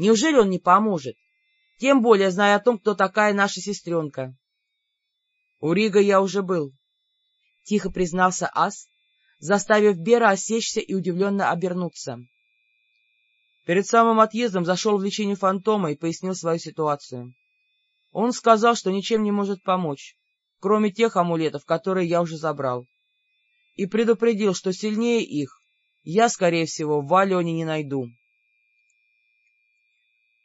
Неужели он не поможет? Тем более, зная о том, кто такая наша сестренка. — У Рига я уже был, — тихо признался Ас, заставив Бера осечься и удивленно обернуться. Перед самым отъездом зашел в лечение фантома и пояснил свою ситуацию. Он сказал, что ничем не может помочь, кроме тех амулетов, которые я уже забрал, и предупредил, что сильнее их я, скорее всего, в Валионе не найду.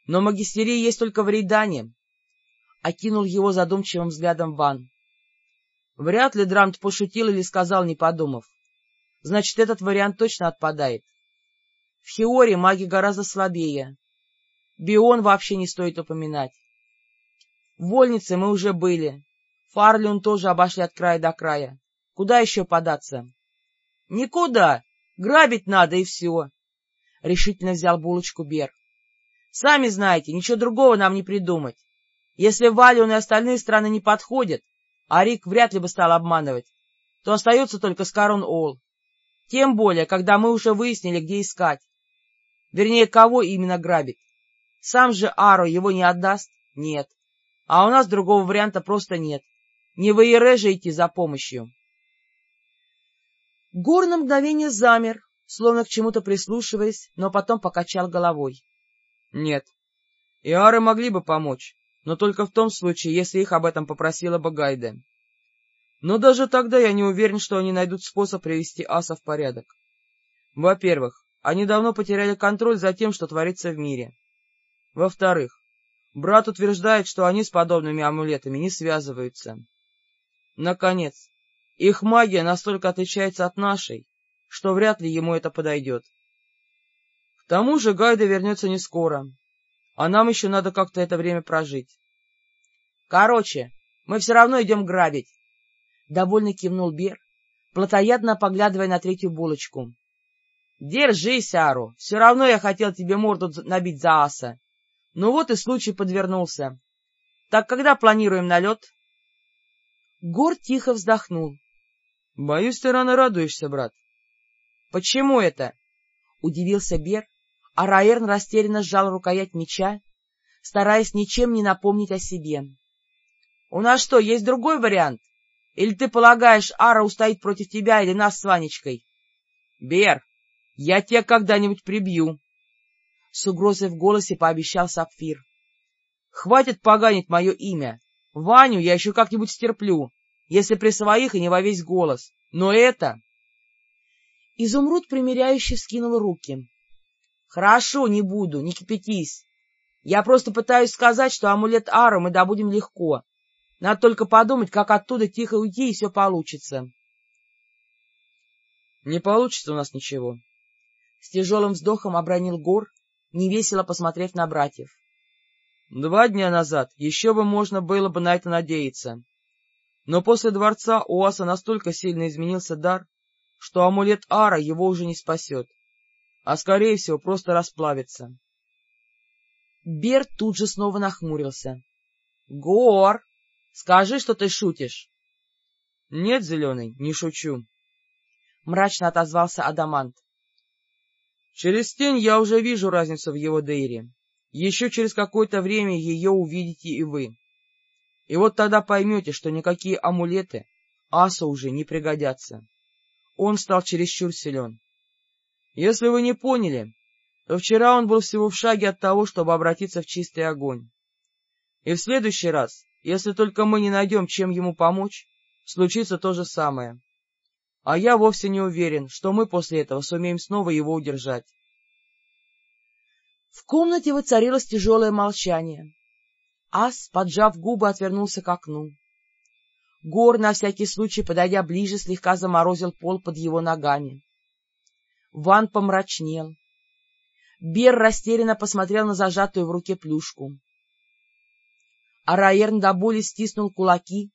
Но магистерии есть только в Рейдане, — окинул его задумчивым взглядом Ван. Вряд ли Драмт пошутил или сказал, не подумав. Значит, этот вариант точно отпадает. В Хиоре маги гораздо слабее. Бион вообще не стоит упоминать. В Вольнице мы уже были. Фарлион тоже обошли от края до края. Куда еще податься? — Никуда. Грабить надо, и все. Решительно взял булочку Бер. — Сами знаете, ничего другого нам не придумать. Если Валион и остальные страны не подходят, а Рик вряд ли бы стал обманывать, то остается только Скарон Ол. Тем более, когда мы уже выяснили, где искать. Вернее, кого именно грабить. Сам же Аро его не отдаст? Нет. А у нас другого варианта просто нет. Не в Иере идти за помощью. Гор на мгновение замер, словно к чему-то прислушиваясь, но потом покачал головой. — Нет. Иары могли бы помочь, но только в том случае, если их об этом попросила бы Гайде. Но даже тогда я не уверен, что они найдут способ привести аса в порядок. Во-первых, они давно потеряли контроль за тем, что творится в мире. Во-вторых, брат утверждает, что они с подобными амулетами не связываются. Наконец, их магия настолько отличается от нашей, что вряд ли ему это подойдет. К тому же Гайда вернется не скоро, а нам еще надо как-то это время прожить. Короче, мы все равно идем грабить, — довольно кивнул Бер, плотоядно поглядывая на третью булочку. — Держись, Ару, все равно я хотел тебе морду набить за аса. Ну вот и случай подвернулся. Так когда планируем налет? Гор тихо вздохнул. — Боюсь, ты рано радуешься, брат. — Почему это? — удивился Бер, а Раэрн растерянно сжал рукоять меча, стараясь ничем не напомнить о себе. — У нас что, есть другой вариант? — или ты полагаешь, Ара устоит против тебя или нас с Ванечкой? — Бер, я тебя когда-нибудь прибью! — с угрозой в голосе пообещал Сапфир. — Хватит поганить мое имя. Ваню я еще как-нибудь стерплю, если при своих и не во весь голос. Но это... Изумруд примиряюще вскинул руки. — Хорошо, не буду, не кипятись. Я просто пытаюсь сказать, что амулет Ара мы добудем легко, надо только подумать, как оттуда тихо уйти, и все получится. — Не получится у нас ничего. С тяжелым вздохом обронил Гор, невесело посмотрев на братьев. — Два дня назад еще бы можно было бы на это надеяться. Но после дворца у Аса настолько сильно изменился дар, что амулет Ара его уже не спасет, а, скорее всего, просто расплавится. Берт тут же снова нахмурился. — Гор! Скажи, что ты шутишь. — Нет, Зеленый, не шучу. Мрачно отозвался Адамант. — Через тень я уже вижу разницу в его дейре. Еще через какое-то время ее увидите и вы. И вот тогда поймете, что никакие амулеты Асу уже не пригодятся. Он стал чересчур силен. Если вы не поняли, то вчера он был всего в шаге от того, чтобы обратиться в чистый огонь. И в следующий раз если только мы не найдем, чем ему помочь, случится то же самое. А я вовсе не уверен, что мы после этого сумеем снова его удержать. В комнате воцарилось тяжелое молчание. Ас, поджав губы, отвернулся к окну. Гор, на всякий случай, подойдя ближе, слегка заморозил пол под его ногами. Ван помрачнел. Бер растерянно посмотрел на зажатую в руке плюшку а Раерн до боли стиснул кулаки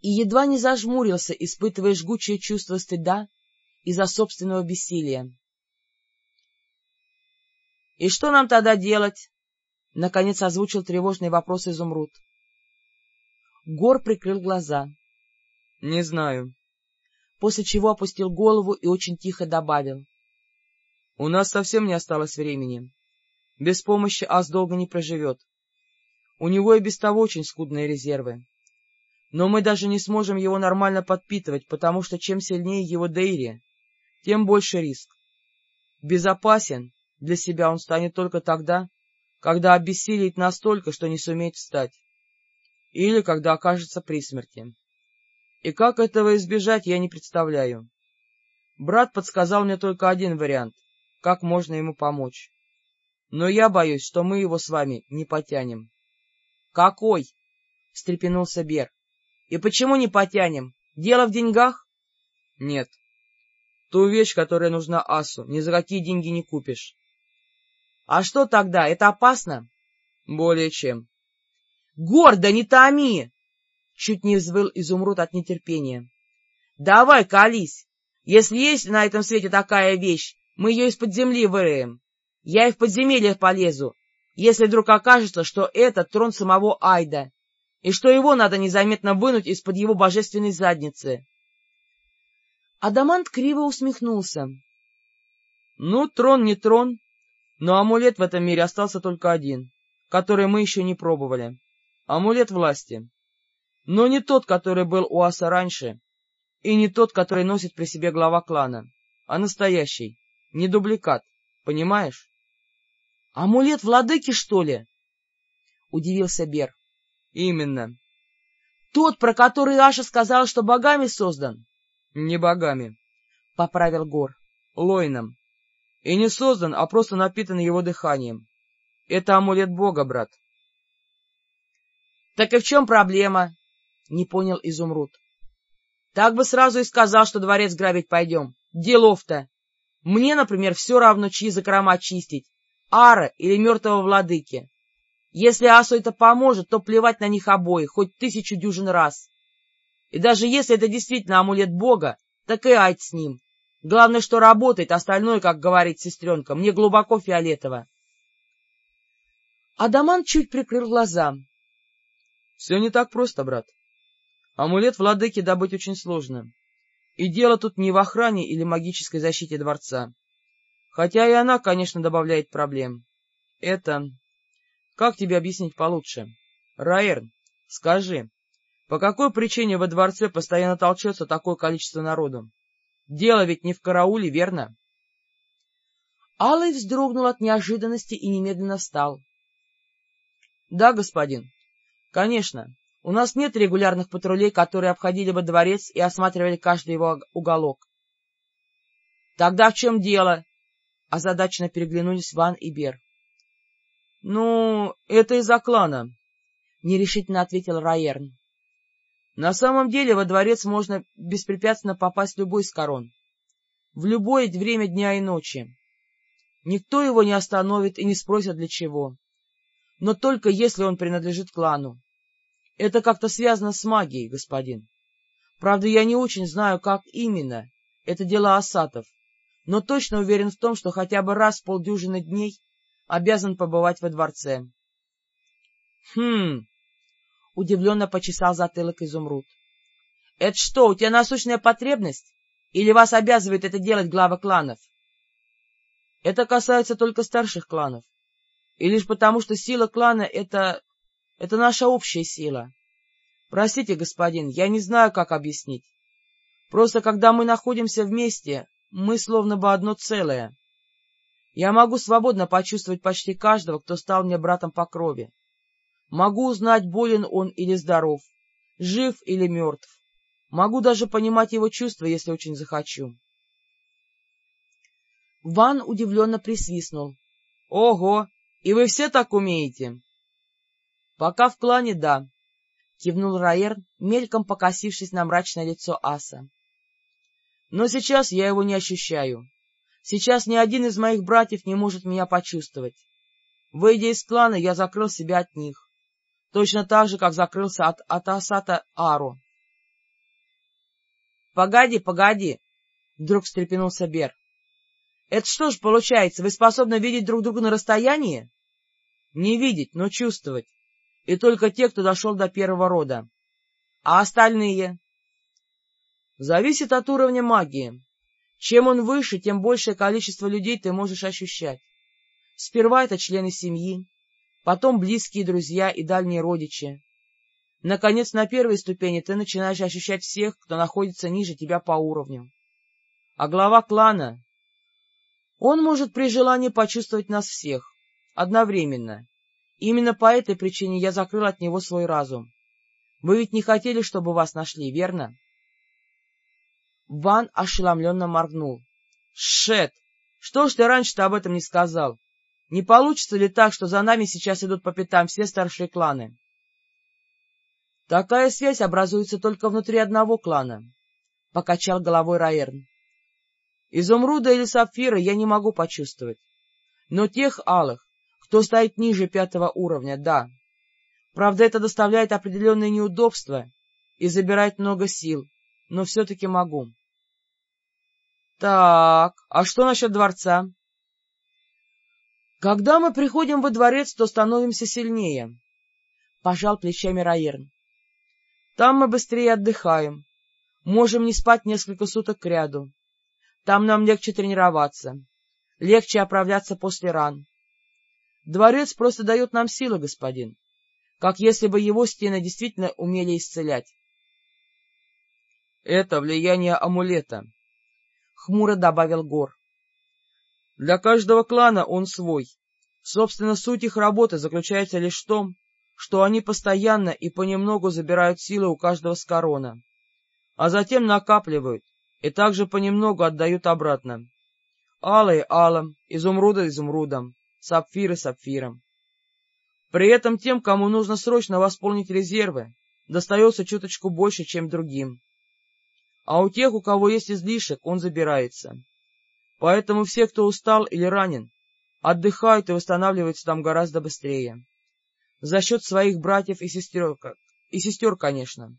и едва не зажмурился, испытывая жгучее чувство стыда из-за собственного бессилия. — И что нам тогда делать? — наконец озвучил тревожный вопрос Изумруд. Гор прикрыл глаза. — Не знаю. После чего опустил голову и очень тихо добавил. — У нас совсем не осталось времени. Без помощи ас долго не проживет. У него и без того очень скудные резервы. Но мы даже не сможем его нормально подпитывать, потому что чем сильнее его дейри, тем больше риск. Безопасен для себя он станет только тогда, когда обессилит настолько, что не сумеет встать, или когда окажется при смерти. И как этого избежать, я не представляю. Брат подсказал мне только один вариант, как можно ему помочь. Но я боюсь, что мы его с вами не потянем. — Какой? — встрепенулся Бер. — И почему не потянем? Дело в деньгах? — Нет. Ту вещь, которая нужна асу, ни за какие деньги не купишь. — А что тогда? Это опасно? — Более чем. — Гордо, не томи! — чуть не взвыл изумруд от нетерпения. — Давай, колись! Если есть на этом свете такая вещь, мы ее из-под земли выроем. Я и в подземелье полезу, если вдруг окажется, что это трон самого Айда, и что его надо незаметно вынуть из-под его божественной задницы. Адамант криво усмехнулся. — Ну, трон не трон, но амулет в этом мире остался только один, который мы еще не пробовали. Амулет власти. Но не тот, который был у Аса раньше, и не тот, который носит при себе глава клана, а настоящий, не дубликат, понимаешь? — Амулет владыки, что ли? — удивился Бер. — Именно. — Тот, про который Аша сказал, что богами создан? — Не богами, — поправил Гор. — Лойном. И не создан, а просто напитан его дыханием. Это амулет бога, брат. — Так и в чем проблема? — не понял Изумруд. Так бы сразу и сказал, что дворец грабить пойдем. Делов-то. Мне, например, все равно, чьи закрома чистить, Ара или мертвого владыки. Если Асу это поможет, то плевать на них обоих, хоть тысячу дюжин раз. И даже если это действительно амулет Бога, так и ать с ним. Главное, что работает, остальное, как говорит сестренка, мне глубоко фиолетово. Адаман чуть прикрыл глаза. — Все не так просто, брат. Амулет владыки добыть очень сложно. И дело тут не в охране или магической защите дворца. Хотя и она, конечно, добавляет проблем. Это... Как тебе объяснить получше? Раэрн, скажи, по какой причине во дворце постоянно толчется такое количество народу? Дело ведь не в карауле, верно? Алый вздрогнул от неожиданности и немедленно встал. — Да, господин. Конечно, у нас нет регулярных патрулей, которые обходили бы дворец и осматривали каждый его уголок. — Тогда в чем дело? — озадаченно переглянулись Ван и Бер. — Ну, это из-за клана, — нерешительно ответил Раерн. — На самом деле во дворец можно беспрепятственно попасть в любой из корон, в любое время дня и ночи. Никто его не остановит и не спросит для чего, но только если он принадлежит клану. Это как-то связано с магией, господин. Правда, я не очень знаю, как именно. Это дело Асатов. Но точно уверен в том, что хотя бы раз в полдюжины дней обязан побывать во дворце. — Хм... — удивленно почесал затылок изумруд. — Это что, у тебя насущная потребность? Или вас обязывает это делать глава кланов? — Это касается только старших кланов. И лишь потому, что сила клана — это это наша общая сила. Простите, господин, я не знаю, как объяснить. Просто когда мы находимся вместе, мы словно бы одно целое. Я могу свободно почувствовать почти каждого, кто стал мне братом по крови. Могу узнать, болен он или здоров, жив или мертв. Могу даже понимать его чувства, если очень захочу. Ван удивленно присвистнул. — Ого! И вы все так умеете? — Пока в клане — да, — кивнул Раерн, мельком покосившись на мрачное лицо аса. — Но сейчас я его не ощущаю. Сейчас ни один из моих братьев не может меня почувствовать. Выйдя из клана, я закрыл себя от них, точно так же, как закрылся от, от Асата Ару. — Погоди, погоди! — вдруг встрепенулся Бер. — Это что ж получается, вы способны видеть друг друга на расстоянии? — Не видеть, но чувствовать и только те, кто дошел до первого рода. А остальные? Зависит от уровня магии. Чем он выше, тем большее количество людей ты можешь ощущать. Сперва это члены семьи, потом близкие друзья и дальние родичи. Наконец, на первой ступени ты начинаешь ощущать всех, кто находится ниже тебя по уровню. А глава клана, он может при желании почувствовать нас всех, одновременно. Именно по этой причине я закрыл от него свой разум. Вы ведь не хотели, чтобы вас нашли, верно? Ван ошеломленно моргнул. — Шет! Что ж ты раньше-то об этом не сказал? Не получится ли так, что за нами сейчас идут по пятам все старшие кланы? Такая связь образуется только внутри одного клана, — покачал головой Раерн. Изумруда или сапфира я не могу почувствовать. Но тех алых, кто стоит ниже пятого уровня, да. Правда, это доставляет определенные неудобства и забирает много сил, но все-таки могу. Так, а что насчет дворца? Когда мы приходим во дворец, то становимся сильнее, — пожал плечами Раерн. Там мы быстрее отдыхаем, можем не спать несколько суток кряду. Там нам легче тренироваться, легче оправляться после ран. Дворец просто дает нам силы, господин, как если бы его стены действительно умели исцелять. — Это влияние амулета, — хмуро добавил Гор. Для каждого клана он свой. Собственно, суть их работы заключается лишь в том, что они постоянно и понемногу забирают силы у каждого с корона, а затем накапливают и также понемногу отдают обратно. Алые — алым, изумруды — изумрудом, сапфиры — сапфиром. При этом тем, кому нужно срочно восполнить резервы, достается чуточку больше, чем другим. А у тех, у кого есть излишек, он забирается. Поэтому все, кто устал или ранен, отдыхают и восстанавливаются там гораздо быстрее. За счет своих братьев и сестер, и сестер, конечно.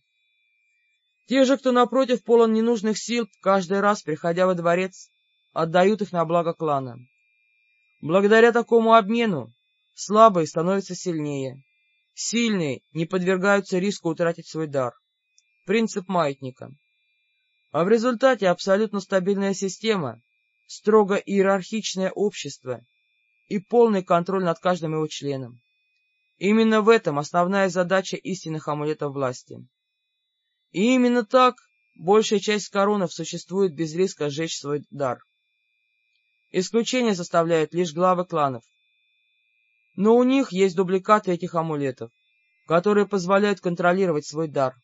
Те же, кто, напротив, полон ненужных сил, каждый раз, приходя во дворец, отдают их на благо клана. Благодаря такому обмену слабые становятся сильнее, сильные не подвергаются риску утратить свой дар. Принцип маятника. А в результате абсолютно стабильная система, строго иерархичное общество и полный контроль над каждым его членом. Именно в этом основная задача истинных амулетов власти. И именно так большая часть коронов существует без риска сжечь свой дар. Исключение составляют лишь главы кланов. Но у них есть дубликаты этих амулетов, которые позволяют контролировать свой дар.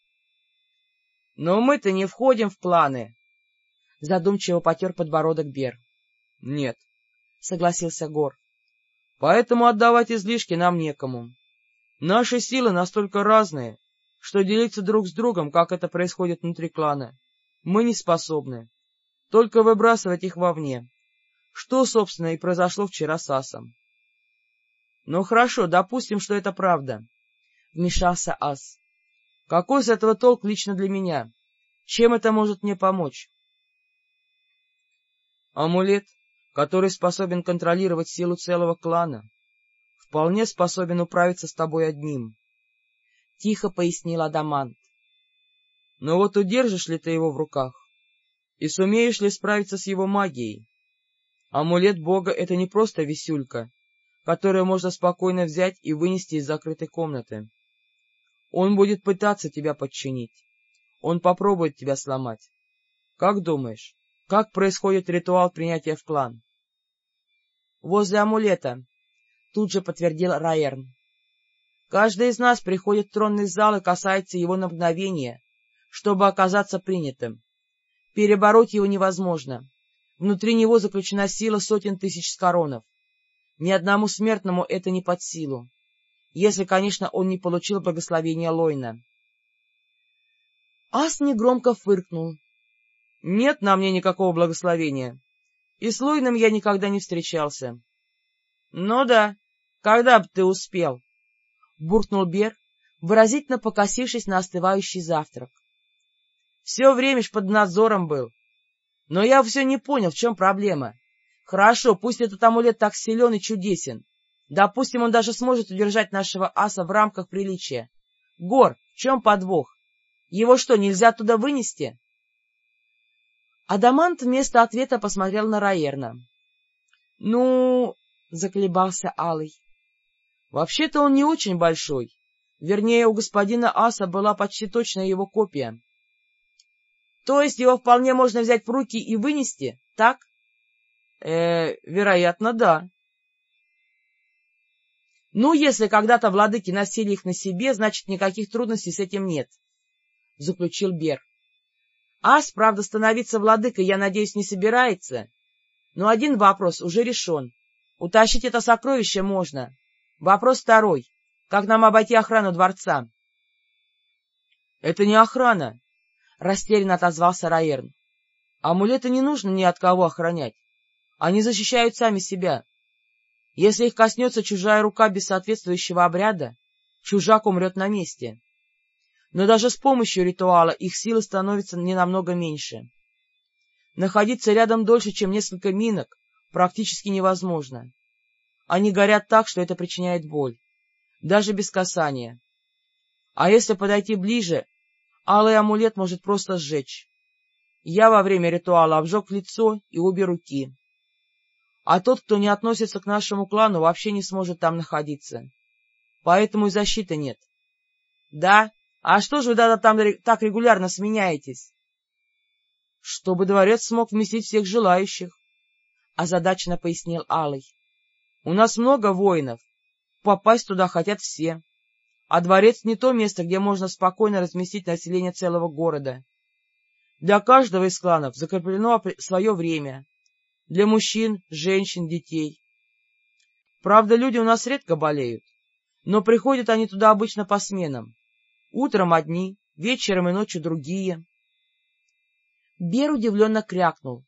— Но мы-то не входим в кланы, — задумчиво потер подбородок Бер. — Нет, — согласился Гор. — Поэтому отдавать излишки нам некому. Наши силы настолько разные, что делиться друг с другом, как это происходит внутри клана, мы не способны. Только выбрасывать их вовне. Что, собственно, и произошло вчера с Асом. — Ну хорошо, допустим, что это правда, — вмешался Ас. — Какой из этого толк лично для меня? Чем это может мне помочь? Амулет, который способен контролировать силу целого клана, вполне способен управиться с тобой одним, — тихо пояснил Адамант. — Но вот удержишь ли ты его в руках? И сумеешь ли справиться с его магией? Амулет Бога — это не просто висюлька, которую можно спокойно взять и вынести из закрытой комнаты. Он будет пытаться тебя подчинить. Он попробует тебя сломать. Как думаешь, как происходит ритуал принятия в клан? — Возле амулета, — тут же подтвердил Райерн. — Каждый из нас приходит в тронный зал и касается его на мгновение, чтобы оказаться принятым. Перебороть его невозможно. Внутри него заключена сила сотен тысяч скоронов. Ни одному смертному это не под силу, если, конечно, он не получил благословения Лойна. Ас негромко фыркнул, нет на мне никакого благословения. И с Луином я никогда не встречался. — Ну да, когда бы ты успел? — буркнул Бер, выразительно покосившись на остывающий завтрак. — Все время ж под надзором был. Но я все не понял, в чем проблема. Хорошо, пусть этот амулет так силен и чудесен. Допустим, он даже сможет удержать нашего аса в рамках приличия. Гор, в чем подвох? Его что, нельзя туда вынести? Адамант вместо ответа посмотрел на Раерна. — Ну, — заколебался Алый. — Вообще-то он не очень большой. Вернее, у господина Аса была почти точная его копия. — То есть его вполне можно взять в руки и вынести, так? Э, — Вероятно, да. — Ну, если когда-то владыки носили их на себе, значит, никаких трудностей с этим нет, — заключил Бер. Ас, правда, становиться владыкой, я надеюсь, не собирается, но один вопрос уже решен. Утащить это сокровище можно. Вопрос второй. Как нам обойти охрану дворца? — Это не охрана, — растерянно отозвался Раерн. — Амулеты не нужно ни от кого охранять. Они защищают сами себя. Если их коснется чужая рука без соответствующего обряда, чужак умрет на месте. Но даже с помощью ритуала их силы становятся не намного меньше. Находиться рядом дольше, чем несколько минок, практически невозможно. Они горят так, что это причиняет боль, даже без касания. А если подойти ближе, алый амулет может просто сжечь. Я во время ритуала обжег лицо и обе руки. А тот, кто не относится к нашему клану, вообще не сможет там находиться. Поэтому и защиты нет. — Да? А что же вы тогда там так регулярно сменяетесь? — Чтобы дворец смог вместить всех желающих, — озадаченно пояснил Алый. — У нас много воинов. Попасть туда хотят все. А дворец не то место, где можно спокойно разместить население целого города. Для каждого из кланов закреплено свое время. Для мужчин, женщин, детей. Правда, люди у нас редко болеют, но приходят они туда обычно по сменам. Утром одни, вечером и ночью другие. Бер удивленно крякнул.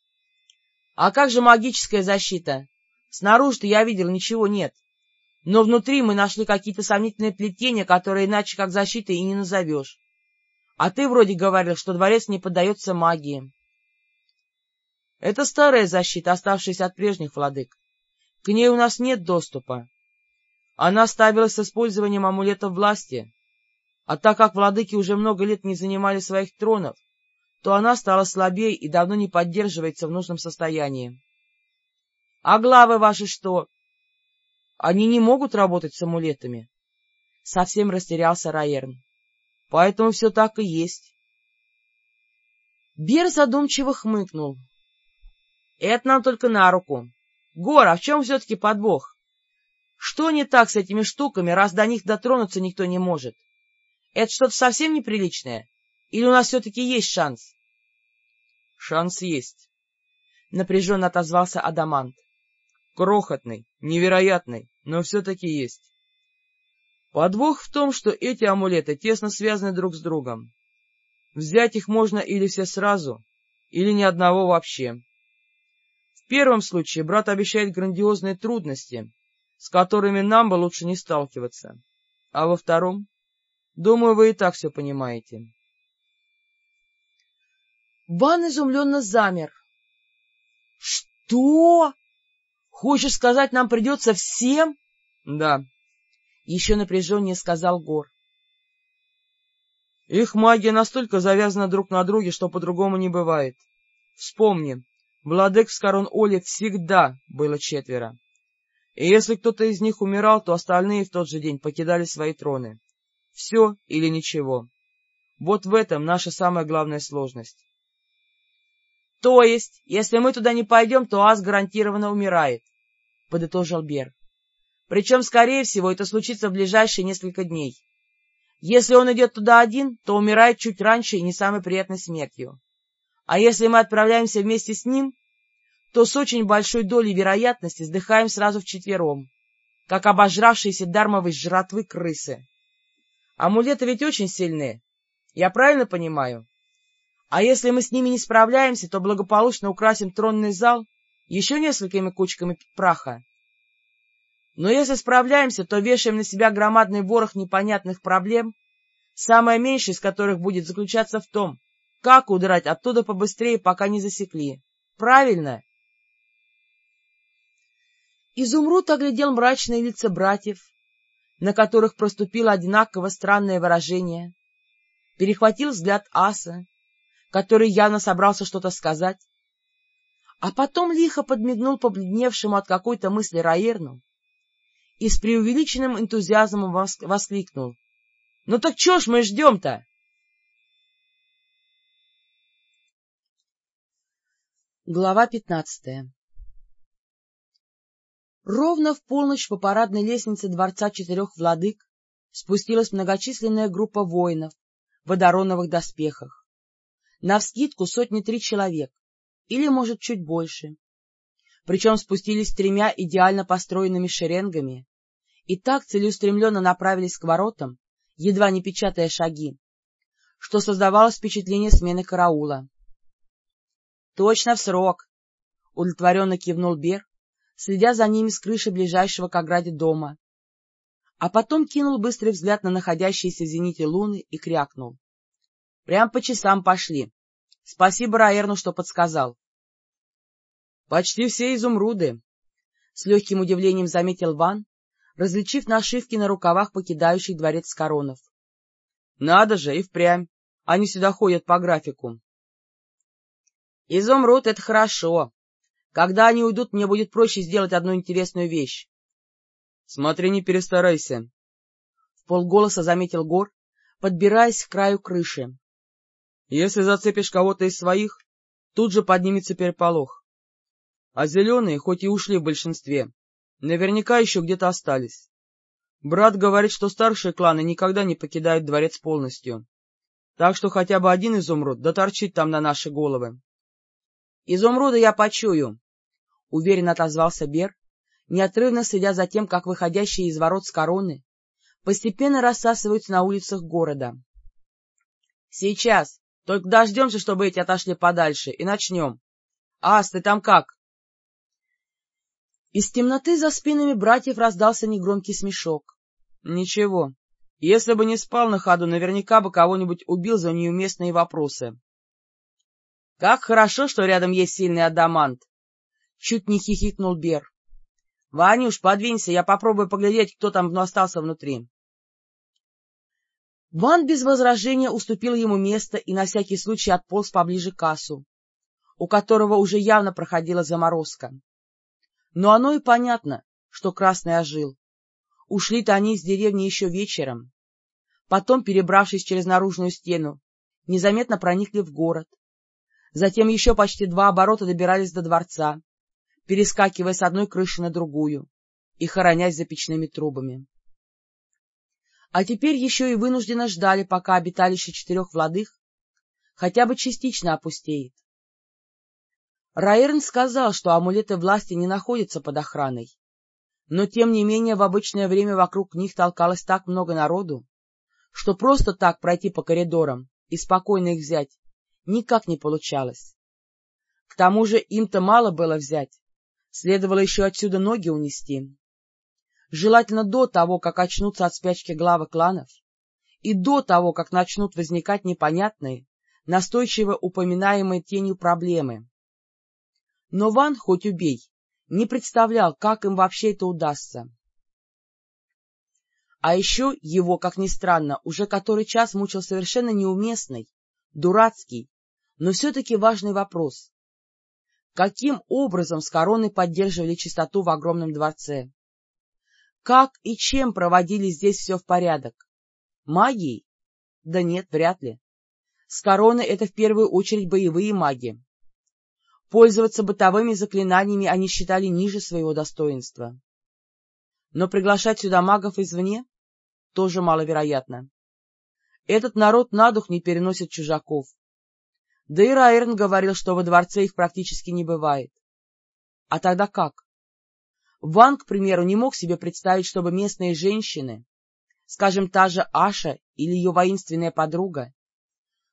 — А как же магическая защита? Снаружи-то я видел, ничего нет. Но внутри мы нашли какие-то сомнительные плетения, которые иначе как защитой и не назовешь. А ты вроде говорил, что дворец не поддается магии. Это старая защита, оставшаяся от прежних владык. К ней у нас нет доступа. Она ставилась с использованием амулетов власти. А так как владыки уже много лет не занимали своих тронов, то она стала слабее и давно не поддерживается в нужном состоянии. — А главы ваши что? — Они не могут работать с амулетами. Совсем растерялся Раерн. — Поэтому все так и есть. Бер задумчиво хмыкнул. — Это нам только на руку. Гор, а в чем все-таки подвох? Что не так с этими штуками, раз до них дотронуться никто не может? Это что-то совсем неприличное? Или у нас все-таки есть шанс? — Шанс есть, — напряженно отозвался Адамант. — Крохотный, невероятный, но все-таки есть. Подвох в том, что эти амулеты тесно связаны друг с другом. Взять их можно или все сразу, или ни одного вообще. В первом случае брат обещает грандиозные трудности, с которыми нам бы лучше не сталкиваться. А во втором? Думаю, вы и так все понимаете. Бан изумленно замер. — Что? Хочешь сказать, нам придется всем? — Да. Еще напряженнее сказал Гор. Их магия настолько завязана друг на друге, что по-другому не бывает. Вспомни, владык с корон Оли всегда было четверо. И если кто-то из них умирал, то остальные в тот же день покидали свои троны. Все или ничего. Вот в этом наша самая главная сложность. — То есть, если мы туда не пойдем, то Ас гарантированно умирает, — подытожил Бер. — Причем, скорее всего, это случится в ближайшие несколько дней. Если он идет туда один, то умирает чуть раньше и не самой приятной смертью. А если мы отправляемся вместе с ним, то с очень большой долей вероятности сдыхаем сразу вчетвером, как обожравшиеся дармовой жратвы крысы. Амулеты ведь очень сильные, я правильно понимаю? А если мы с ними не справляемся, то благополучно украсим тронный зал еще несколькими кучками праха. Но если справляемся, то вешаем на себя громадный ворох непонятных проблем, самое меньшее из которых будет заключаться в том, как удрать оттуда побыстрее, пока не засекли. Правильно? Изумруд оглядел мрачные лица братьев, на которых проступило одинаково странное выражение, перехватил взгляд Аса, который явно собрался что-то сказать, а потом лихо подмигнул побледневшему от какой-то мысли Раерну и с преувеличенным энтузиазмом воскликнул. — Ну так чего ж мы ждем-то? Глава пятнадцатая Ровно в полночь по парадной лестнице Дворца Четырех Владык спустилась многочисленная группа воинов в водороновых доспехах. Навскидку сотни три человек, или, может, чуть больше. Причем спустились тремя идеально построенными шеренгами и так целеустремленно направились к воротам, едва не печатая шаги, что создавалось впечатление смены караула. — Точно в срок! — удовлетворенно кивнул Бер, следя за ними с крыши ближайшего к ограде дома. А потом кинул быстрый взгляд на находящиеся в зените луны и крякнул. — Прям по часам пошли. Спасибо Раерну, что подсказал. — Почти все изумруды, — с легким удивлением заметил Ван, различив нашивки на рукавах покидающих дворец коронов. — Надо же, и впрямь. Они сюда ходят по графику. — Изумруд — это хорошо, когда они уйдут, мне будет проще сделать одну интересную вещь. — Смотри, не перестарайся. В полголоса заметил Гор, подбираясь к краю крыши. — Если зацепишь кого-то из своих, тут же поднимется переполох. А зеленые, хоть и ушли в большинстве, наверняка еще где-то остались. Брат говорит, что старшие кланы никогда не покидают дворец полностью. Так что хотя бы один изумруд доторчит там на наши головы. Изумруда я почую, — уверенно отозвался Бер, неотрывно следя за тем, как выходящие из ворот с короны постепенно рассасываются на улицах города. — Сейчас. Только дождемся, чтобы эти отошли подальше, и начнем. — Ас, ты там как? Из темноты за спинами братьев раздался негромкий смешок. — Ничего. Если бы не спал на ходу, наверняка бы кого-нибудь убил за неуместные вопросы. — Как хорошо, что рядом есть сильный адамант! — чуть не хихикнул Бер. — Ванюш, подвинься, я попробую поглядеть, кто там остался внутри. Ван без возражения уступил ему место и на всякий случай отполз поближе к кассу, у которого уже явно проходила заморозка. Но оно и понятно, что Красный ожил. Ушли-то они из деревни еще вечером. Потом, перебравшись через наружную стену, незаметно проникли в город. Затем еще почти два оборота добирались до дворца, перескакивая с одной крыши на другую и хоронясь за печными трубами. А теперь еще и вынужденно ждали, пока обиталище четырех владых хотя бы частично опустеет. Раерн сказал, что амулеты власти не находятся под охраной, но тем не менее в обычное время вокруг них толкалось так много народу, что просто так пройти по коридорам и спокойно их взять никак не получалось. К тому же им-то мало было взять, Следовало еще отсюда ноги унести. Желательно до того, как очнутся от спячки главы кланов, и до того, как начнут возникать непонятные, настойчиво упоминаемые тенью проблемы. Но Ван, хоть убей, не представлял, как им вообще это удастся. А еще его, как ни странно, уже который час мучил совершенно неуместный, дурацкий, но все-таки важный вопрос каким образом с короной поддерживали чистоту в огромном дворце. Как и чем проводили здесь все в порядок? Магией? Да нет, вряд ли. С короной это в первую очередь боевые маги. Пользоваться бытовыми заклинаниями они считали ниже своего достоинства. Но приглашать сюда магов извне тоже маловероятно. Этот народ на дух не переносит чужаков. Да и Райерн говорил, что во дворце их практически не бывает. А тогда как? Ван, к примеру, не мог себе представить, чтобы местные женщины, скажем, та же Аша или ее воинственная подруга,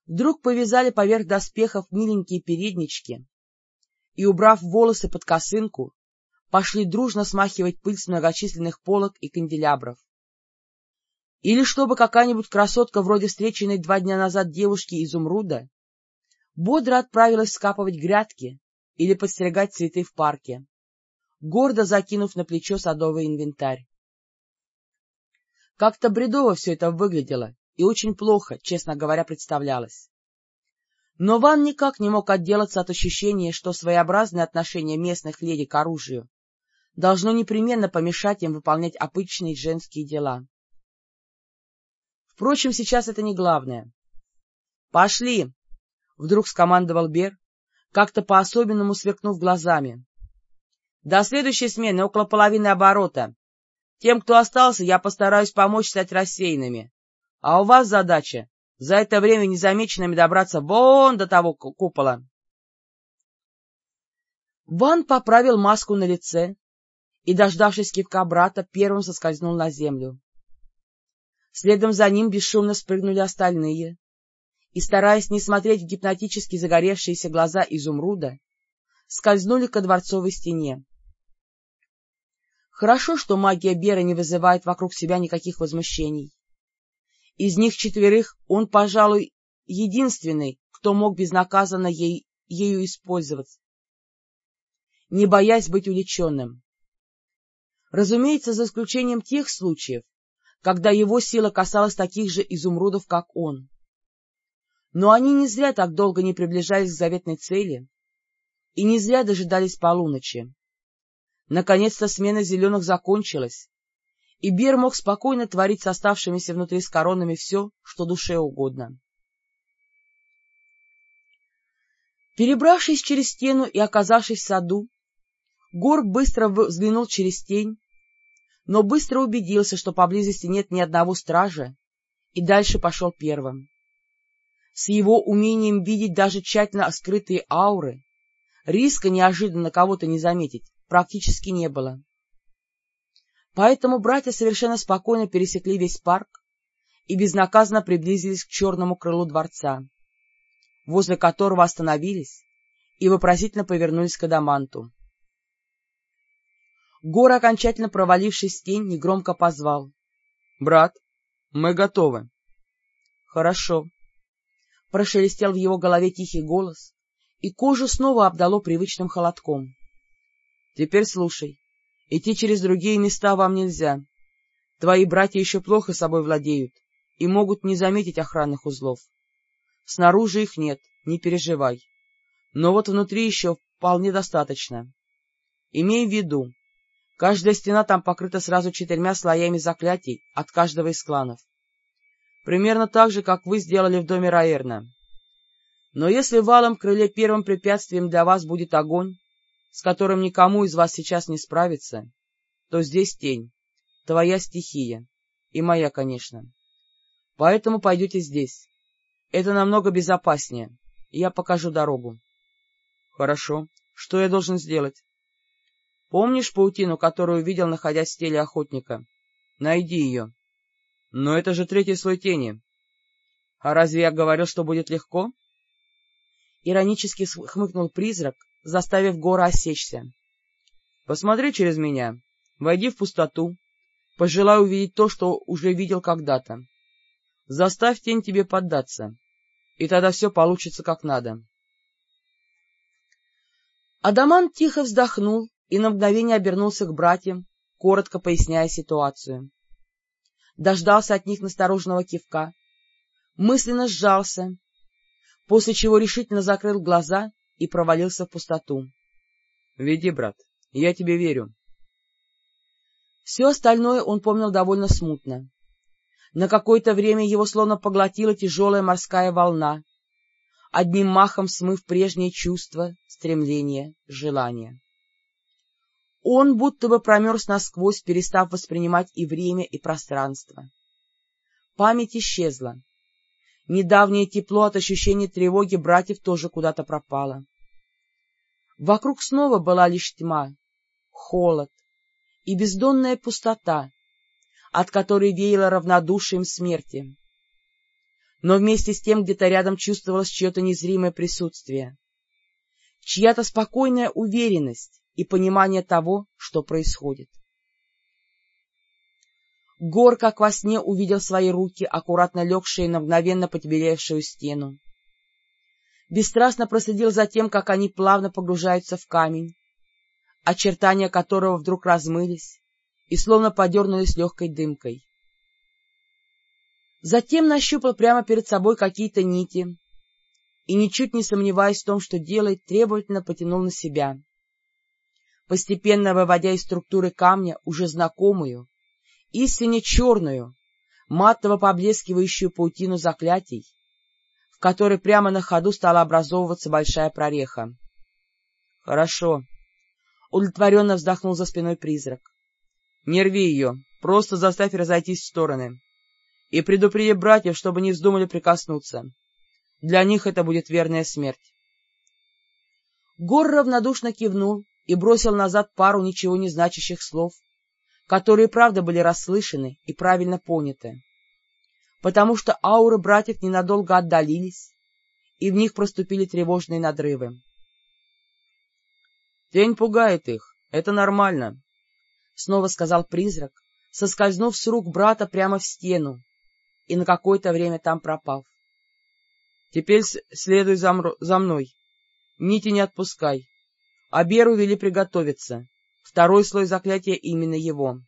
вдруг повязали поверх доспехов миленькие переднички и, убрав волосы под косынку, пошли дружно смахивать пыль с многочисленных полок и канделябров. Или чтобы какая-нибудь красотка вроде встреченной два дня назад девушки Изумруда бодро отправилась скапывать грядки или подстригать цветы в парке, гордо закинув на плечо садовый инвентарь. Как-то бредово все это выглядело и очень плохо, честно говоря, представлялось. Но Ван никак не мог отделаться от ощущения, что своеобразное отношение местных леди к оружию должно непременно помешать им выполнять обычные женские дела. Впрочем, сейчас это не главное. — Пошли! — вдруг скомандовал Бер, как-то по-особенному сверкнув глазами. — До следующей смены около половины оборота. Тем, кто остался, я постараюсь помочь стать рассеянными. А у вас задача за это время незамеченными добраться вон до того купола. Ван поправил маску на лице и, дождавшись кивка брата, первым соскользнул на землю. Следом за ним бесшумно спрыгнули остальные, и, стараясь не смотреть в гипнотически загоревшиеся глаза изумруда, скользнули ко дворцовой стене. Хорошо, что магия Бера не вызывает вокруг себя никаких возмущений. Из них четверых он, пожалуй, единственный, кто мог безнаказанно ей, ею использоваться, не боясь быть уличенным. Разумеется, за исключением тех случаев, когда его сила касалась таких же изумрудов, как он. Но они не зря так долго не приближались к заветной цели и не зря дожидались полуночи. Наконец-то смена зеленых закончилась, и Бер мог спокойно творить с оставшимися внутри с коронами все, что душе угодно. Перебравшись через стену и оказавшись в саду, Гор быстро взглянул через тень, но быстро убедился, что поблизости нет ни одного стража, и дальше пошел первым. С его умением видеть даже тщательно скрытые ауры, риска неожиданно кого-то не заметить практически не было. Поэтому братья совершенно спокойно пересекли весь парк и безнаказанно приблизились к черному крылу дворца, возле которого остановились и вопросительно повернулись к Адаманту. Гор, окончательно провалившись в тень, негромко позвал. — Брат, мы готовы. — Хорошо. Прошелестел в его голове тихий голос, и кожу снова обдало привычным холодком. — Теперь слушай. Идти через другие места вам нельзя. Твои братья еще плохо собой владеют и могут не заметить охранных узлов. Снаружи их нет, не переживай. Но вот внутри еще вполне достаточно. Имей в виду, каждая стена там покрыта сразу четырьмя слоями заклятий от каждого из кланов. Примерно так же, как вы сделали в доме Раэрна. Но если валом крыле первым препятствием для вас будет огонь, с которым никому из вас сейчас не справиться, то здесь тень, твоя стихия, и моя, конечно. Поэтому пойдете здесь. Это намного безопаснее, я покажу дорогу. Хорошо. Что я должен сделать? Помнишь паутину, которую видел, находясь в теле охотника? Найди ее. Но это же третий слой тени. А разве я говорил, что будет легко? Иронически хмыкнул призрак, заставив гора осечься. — Посмотри через меня, войди в пустоту, пожелай увидеть то, что уже видел когда-то. Заставь тень тебе поддаться, и тогда все получится как надо. Адаман тихо вздохнул и на мгновение обернулся к братьям, коротко поясняя ситуацию. Дождался от них настороженного кивка, мысленно сжался, после чего решительно закрыл глаза и провалился в пустоту. — Веди, брат, я тебе верю. Все остальное он помнил довольно смутно. На какое-то время его словно поглотила тяжелая морская волна, одним махом смыв прежние чувства, стремления, желания. Он будто бы промерз насквозь, перестав воспринимать и время, и пространство. Память исчезла, Недавнее тепло от ощущения тревоги братьев тоже куда-то пропало. Вокруг снова была лишь тьма, холод и бездонная пустота, от которой веяло равнодушием смерти. Но вместе с тем где-то рядом чувствовалось чье-то незримое присутствие, чья-то спокойная уверенность и понимание того, что происходит. Гор, как во сне, увидел свои руки, аккуратно легшие на мгновенно потебелевшую стену. Бесстрастно проследил за тем, как они плавно погружаются в камень, очертания которого вдруг размылись и словно подернулись легкой дымкой. Затем нащупал прямо перед собой какие-то нити и, ничуть не сомневаясь в том, что делает, требовательно потянул на себя. Постепенно выводя из структуры камня уже знакомую, истинно черную, матово поблескивающую паутину заклятий, в которой прямо на ходу стала образовываться большая прореха. — Хорошо. Удовлетворенно вздохнул за спиной призрак. — Не рви ее, просто заставь разойтись в стороны. И предупреди братьев, чтобы не вздумали прикоснуться. Для них это будет верная смерть. Гор равнодушно кивнул и бросил назад пару ничего не значащих слов, которые, правда, были расслышаны и правильно поняты, потому что ауры братьев ненадолго отдалились, и в них проступили тревожные надрывы. — Тень пугает их, это нормально, — снова сказал призрак, соскользнув с рук брата прямо в стену и на какое-то время там пропав. — Теперь следуй за, за мной, нити не отпускай, а Беру вели приготовиться. Второй слой заклятия именно его.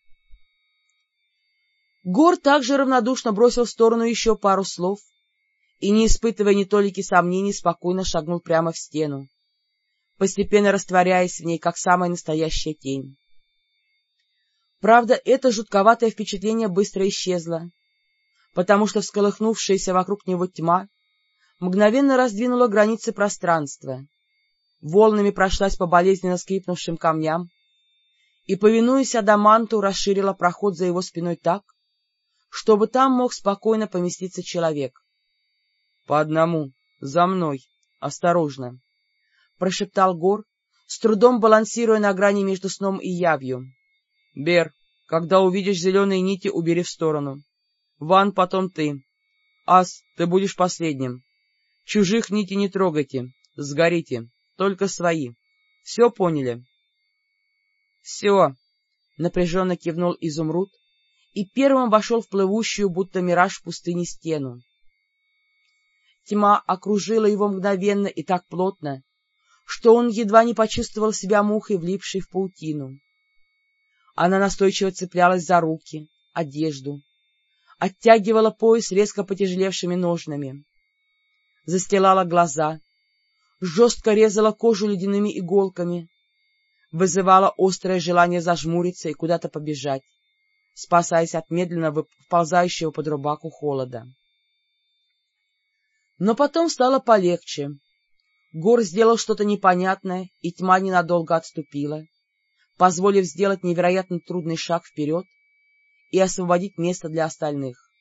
Гор также равнодушно бросил в сторону еще пару слов и, не испытывая ни толики сомнений, спокойно шагнул прямо в стену, постепенно растворяясь в ней, как самая настоящая тень. Правда, это жутковатое впечатление быстро исчезло, потому что всколыхнувшаяся вокруг него тьма мгновенно раздвинула границы пространства, волнами прошлась по болезненно скрипнувшим камням и, повинуясь Адаманту, расширила проход за его спиной так, чтобы там мог спокойно поместиться человек. — По одному, за мной, осторожно, — прошептал Гор, с трудом балансируя на грани между сном и явью. — Бер, когда увидишь зеленые нити, убери в сторону. Ван, потом ты. Ас, ты будешь последним. Чужих нити не трогайте, сгорите, только свои. Все поняли? — Все, — напряженно кивнул Изумруд, и первым вошел в плывущую, будто мираж в пустыне, стену. Тьма окружила его мгновенно и так плотно, что он едва не почувствовал себя мухой, влипшей в паутину. Она настойчиво цеплялась за руки, одежду, оттягивала пояс резко потяжелевшими ножнами, застилала глаза, жестко резала кожу ледяными иголками, вызывала острое желание зажмуриться и куда-то побежать спасаясь от медленно вползающего под рубаку холода. Но потом стало полегче. Гор сделал что-то непонятное, и тьма ненадолго отступила, позволив сделать невероятно трудный шаг вперед и освободить место для остальных.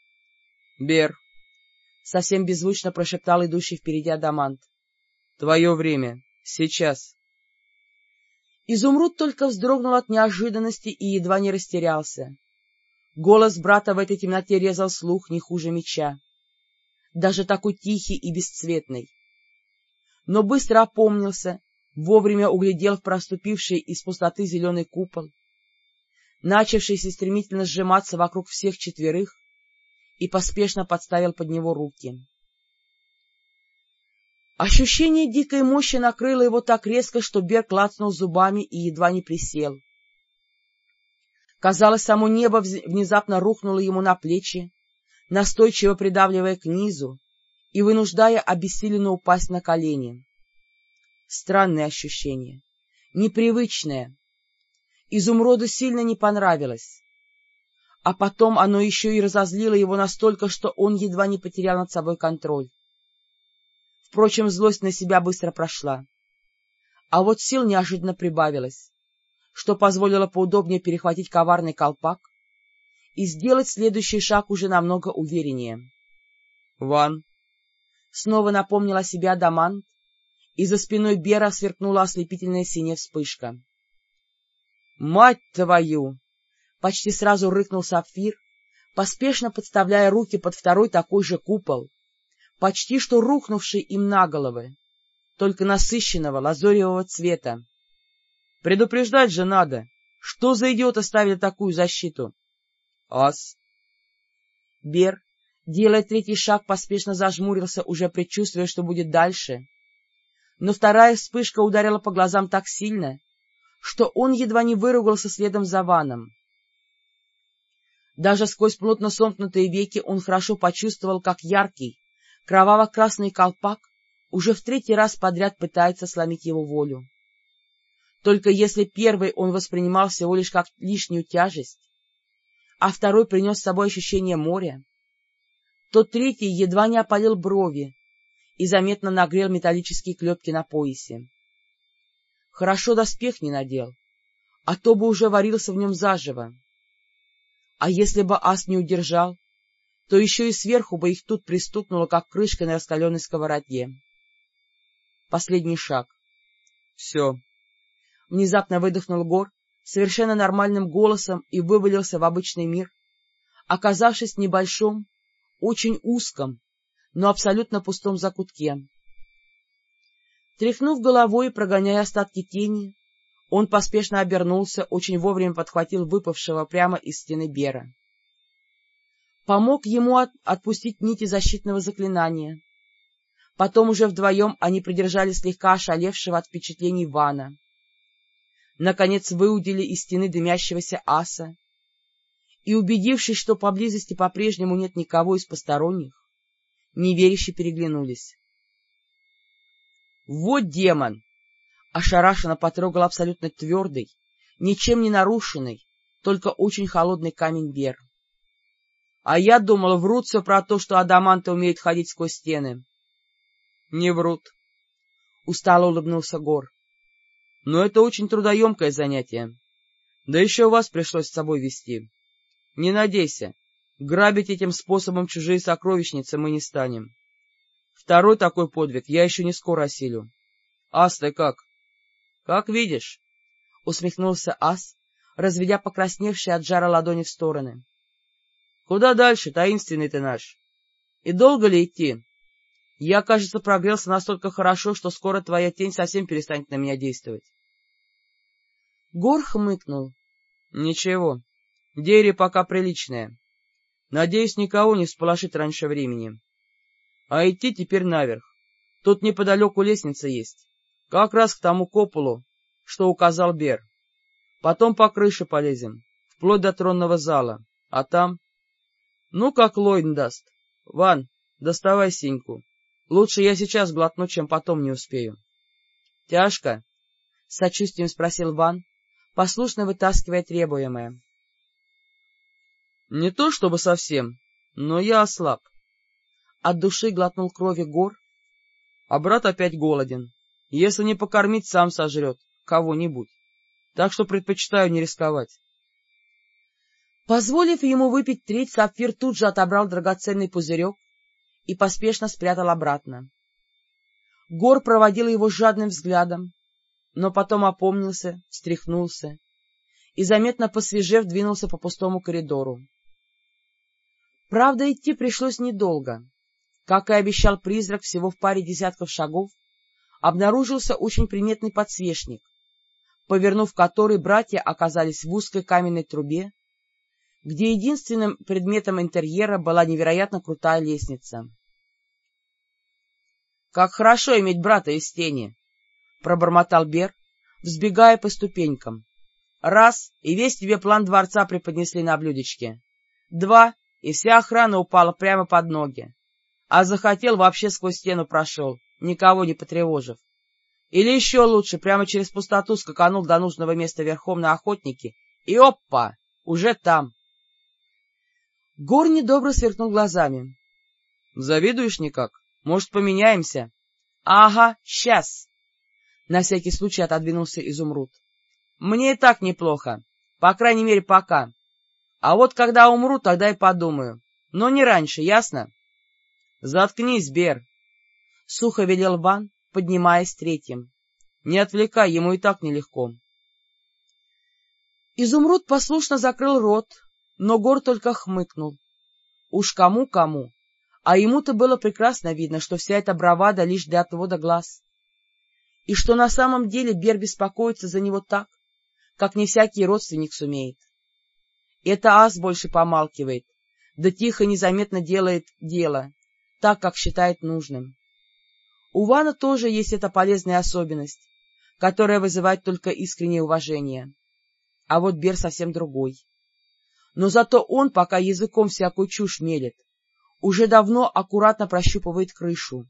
— Бер, — совсем беззвучно прошептал идущий впереди Адамант, — твое время, сейчас. Изумруд только вздрогнул от неожиданности и едва не растерялся. Голос брата в этой темноте резал слух не хуже меча, даже такой тихий и бесцветный. Но быстро опомнился, вовремя углядел в проступивший из пустоты зеленый купол, начавшийся стремительно сжиматься вокруг всех четверых, и поспешно подставил под него руки. Ощущение дикой мощи накрыло его так резко, что Берг клацнул зубами и едва не присел. Казалось, само небо внезапно рухнуло ему на плечи, настойчиво придавливая к низу и вынуждая обессиленно упасть на колени. Странное ощущение, непривычное. Изумруду сильно не понравилось. А потом оно еще и разозлило его настолько, что он едва не потерял над собой контроль. Впрочем, злость на себя быстро прошла. А вот сил неожиданно прибавилось, что позволило поудобнее перехватить коварный колпак и сделать следующий шаг уже намного увереннее. — Ван! — снова напомнила себя Адамант, и за спиной Бера сверкнула ослепительная синяя вспышка. — Мать твою! — почти сразу рыкнул Сапфир, поспешно подставляя руки под второй такой же купол, почти что рухнувший им на головы, только насыщенного лазоревого цвета. Предупреждать же надо. Что за идиот оставили такую защиту? Ас. Бер, делая третий шаг, поспешно зажмурился, уже предчувствуя, что будет дальше. Но вторая вспышка ударила по глазам так сильно, что он едва не выругался следом за ваном. Даже сквозь плотно сомкнутые веки он хорошо почувствовал, как яркий, Кроваво-красный колпак уже в третий раз подряд пытается сломить его волю. Только если первый он воспринимал всего лишь как лишнюю тяжесть, а второй принес с собой ощущение моря, то третий едва не опалил брови и заметно нагрел металлические клепки на поясе. Хорошо доспех не надел, а то бы уже варился в нем заживо. А если бы ас не удержал, то еще и сверху бы их тут пристукнуло, как крышкой на раскаленной сковороде. Последний шаг. Все. Внезапно выдохнул Гор совершенно нормальным голосом и вывалился в обычный мир, оказавшись в небольшом, очень узком, но абсолютно пустом закутке. Тряхнув головой и прогоняя остатки тени, он поспешно обернулся, очень вовремя подхватил выпавшего прямо из стены Бера. Помог ему от отпустить нити защитного заклинания. Потом уже вдвоем они придержали слегка ошалевшего от впечатлений Вана наконец выудили из стены дымящегося аса, и, убедившись, что поблизости по-прежнему нет никого из посторонних, неверяще переглянулись. — Вот демон! — ошарашенно потрогал абсолютно твердый, ничем не нарушенный, только очень холодный камень Бер. — А я думал, врут все про то, что адаманты умеют ходить сквозь стены. — Не врут, — устало улыбнулся Гор но это очень трудоемкое занятие. Да еще вас пришлось с собой вести. Не надейся, грабить этим способом чужие сокровищницы мы не станем. Второй такой подвиг я еще не скоро осилю. Ас, ты как? — Как видишь, — усмехнулся Ас, разведя покрасневшие от жара ладони в стороны. — Куда дальше, таинственный ты наш? И долго ли идти? Я, кажется, прогрелся настолько хорошо, что скоро твоя тень совсем перестанет на меня действовать. Гор хмыкнул. — Ничего, Дерри пока приличная. Надеюсь, никого не всполошит раньше времени. А идти теперь наверх. Тут неподалеку лестница есть. Как раз к тому куполу, что указал Бер. Потом по крыше полезем, вплоть до тронного зала. А там... Ну, как Ллойд даст. Ван, доставай синьку. Лучше я сейчас глотну, чем потом не успею. — Тяжко? — с сочувствием спросил Ван, послушно вытаскивая требуемое. — Не то чтобы совсем, но я ослаб. От души глотнул крови гор, а брат опять голоден. Если не покормить, сам сожрет кого-нибудь. Так что предпочитаю не рисковать. Позволив ему выпить треть, Сапфир тут же отобрал драгоценный пузырек и поспешно спрятал обратно. Гор проводил его жадным взглядом, но потом опомнился, встряхнулся и, заметно посвежев, двинулся по пустому коридору. Правда, идти пришлось недолго. Как и обещал призрак, всего в паре десятков шагов обнаружился очень приметный подсвечник, повернув который братья оказались в узкой каменной трубе, где единственным предметом интерьера была невероятно крутая лестница. — Как хорошо иметь брата из тени! — пробормотал Бер, взбегая по ступенькам. Раз, и весь тебе план дворца преподнесли на блюдечке. Два, и вся охрана упала прямо под ноги. А захотел, вообще сквозь стену прошел, никого не потревожив. Или еще лучше, прямо через пустоту скаканул до нужного места верхом на охотнике, и опа, уже там. Гор недобро сверкнул глазами. — Завидуешь никак? Может, поменяемся? — Ага, сейчас. На всякий случай отодвинулся изумруд. — Мне и так неплохо. По крайней мере, пока. А вот когда умру, тогда и подумаю. Но не раньше, ясно? — Заткнись, Бер! — сухо велел Ван, поднимаясь третьим. — Не отвлекай, ему и так нелегко. Изумруд послушно закрыл рот, но Гор только хмыкнул. Уж кому-кому, а ему-то было прекрасно видно, что вся эта бравада лишь для отвода глаз и что на самом деле Бер беспокоится за него так, как не всякий родственник сумеет. Это ас больше помалкивает, да тихо незаметно делает дело, так, как считает нужным. У Вана тоже есть эта полезная особенность, которая вызывает только искреннее уважение. А вот Бер совсем другой. Но зато он пока языком всякую чушь мелет. уже давно аккуратно прощупывает крышу.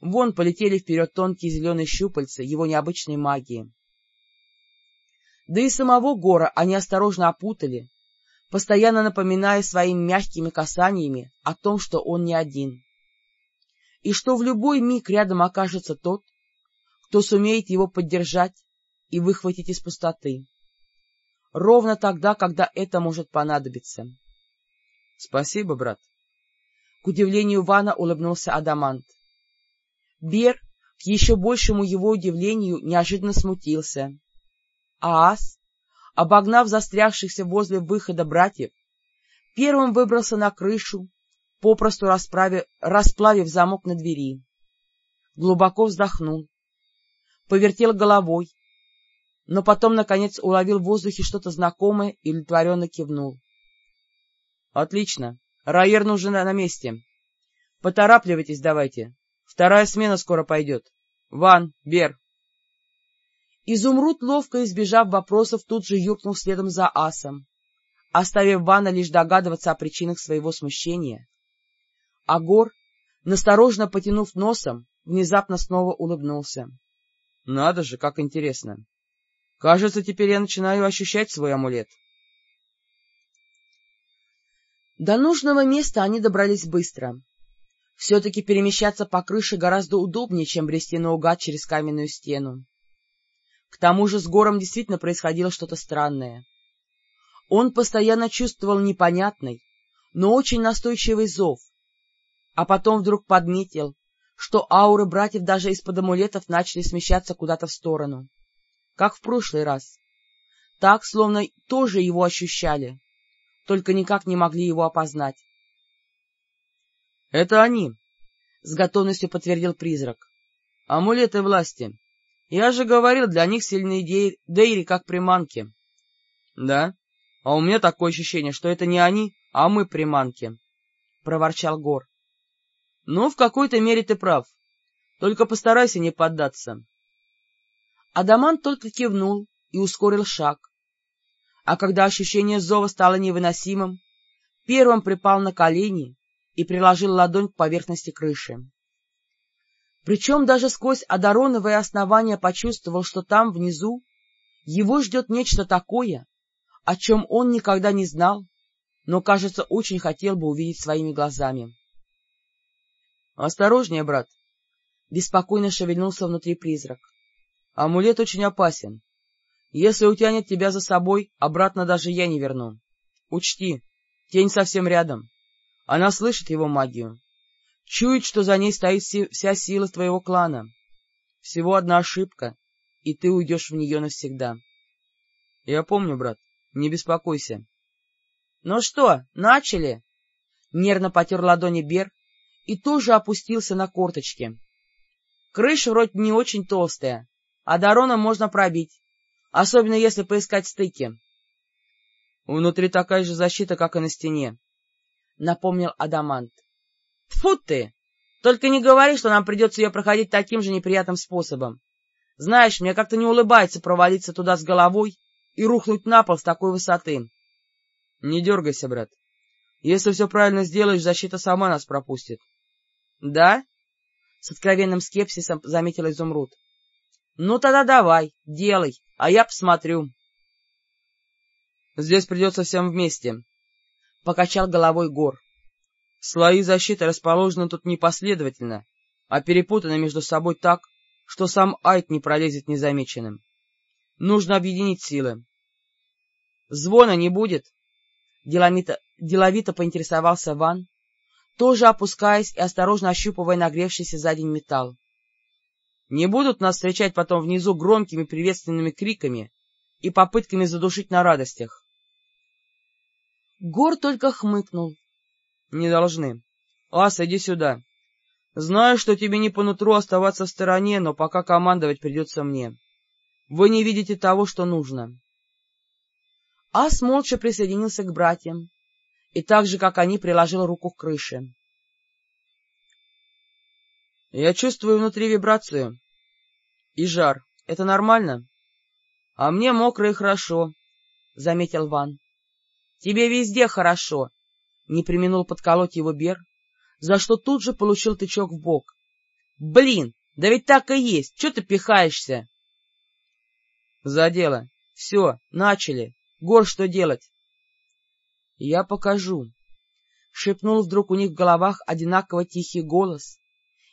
Вон полетели вперед тонкие зеленые щупальца его необычной магии. Да и самого Гора они осторожно опутали, постоянно напоминая своими мягкими касаниями о том, что он не один, и что в любой миг рядом окажется тот, кто сумеет его поддержать и выхватить из пустоты. Ровно тогда, когда это может понадобиться. — Спасибо, брат. К удивлению Вана улыбнулся Адамант. Бер, к еще большему его удивлению, неожиданно смутился. А Ас, обогнав застрявшихся возле выхода братьев, первым выбрался на крышу, попросту расправив, расплавив замок на двери. Глубоко вздохнул, повертел головой, но потом, наконец, уловил в воздухе что-то знакомое и удовлетворенно кивнул. — Отлично. Райер нужен на месте. Поторапливайтесь давайте. Вторая смена скоро пойдет. Ван, Бер. Изумруд, ловко избежав вопросов, тут же юркнул следом за асом, оставив Вана лишь догадываться о причинах своего смущения. Агор, насторожно потянув носом, внезапно снова улыбнулся. — Надо же, как интересно. Кажется, теперь я начинаю ощущать свой амулет. До нужного места они добрались быстро. Все-таки перемещаться по крыше гораздо удобнее, чем брести наугад через каменную стену. К тому же с Гором действительно происходило что-то странное. Он постоянно чувствовал непонятный, но очень настойчивый зов, а потом вдруг подметил, что ауры братьев даже из-под амулетов начали смещаться куда-то в сторону, как в прошлый раз. Так, словно тоже его ощущали, только никак не могли его опознать. — Это они, — с готовностью подтвердил призрак. — Амулеты власти. Я же говорил, для них сильные дейри, как приманки. — Да? А у меня такое ощущение, что это не они, а мы приманки, — проворчал Гор. — Ну, в какой-то мере ты прав. Только постарайся не поддаться. Адаман только кивнул и ускорил шаг. А когда ощущение зова стало невыносимым, первым припал на колени и приложил ладонь к поверхности крыши. Причем даже сквозь одароновое основание почувствовал, что там, внизу, его ждет нечто такое, о чем он никогда не знал, но, кажется, очень хотел бы увидеть своими глазами. — Осторожнее, брат! — беспокойно шевельнулся внутри призрак. — Амулет очень опасен. Если утянет тебя за собой, обратно даже я не верну. Учти, тень совсем рядом. Она слышит его магию. Чует, что за ней стоит вся сила твоего клана. Всего одна ошибка, и ты уйдешь в нее навсегда. — Я помню, брат, не беспокойся. — Ну что, начали? Нервно потер ладони Бер и тоже опустился на корточки. Крыша вроде не очень толстая, а дороном можно пробить, особенно если поискать стыки. — Внутри такая же защита, как и на стене, — напомнил Адамант. Тьфу ты! Только не говори, что нам придется ее проходить таким же неприятным способом. Знаешь, мне как-то не улыбается провалиться туда с головой и рухнуть на пол с такой высоты. Не дергайся, брат. Если все правильно сделаешь, защита сама нас пропустит. — Да? — с откровенным скепсисом заметил Изумруд. — Ну тогда давай, делай, а я посмотрю. — Здесь придется всем вместе, — покачал головой Гор. Слои защиты расположены тут непоследовательно, а перепутаны между собой так, что сам Айт не пролезет незамеченным. Нужно объединить силы. — Звона не будет? — деловито, деловито поинтересовался Ван, тоже опускаясь и осторожно ощупывая нагревшийся за день металл. — Не будут нас встречать потом внизу громкими приветственными криками и попытками задушить на радостях? Гор только хмыкнул, не должны. Ас, иди сюда. Знаю, что тебе не по нутру оставаться в стороне, но пока командовать придется мне. Вы не видите того, что нужно. Ас молча присоединился к братьям и так же, как они, приложил руку к крыше. — Я чувствую внутри вибрацию и жар. Это нормально? — А мне мокро и хорошо, — заметил Ван. — Тебе везде хорошо, — не применул подколоть его Бер, за что тут же получил тычок в бок. — Блин, да ведь так и есть, что ты пихаешься? — За дело. Все, начали. Гор, что делать? — Я покажу. Шепнул вдруг у них в головах одинаково тихий голос,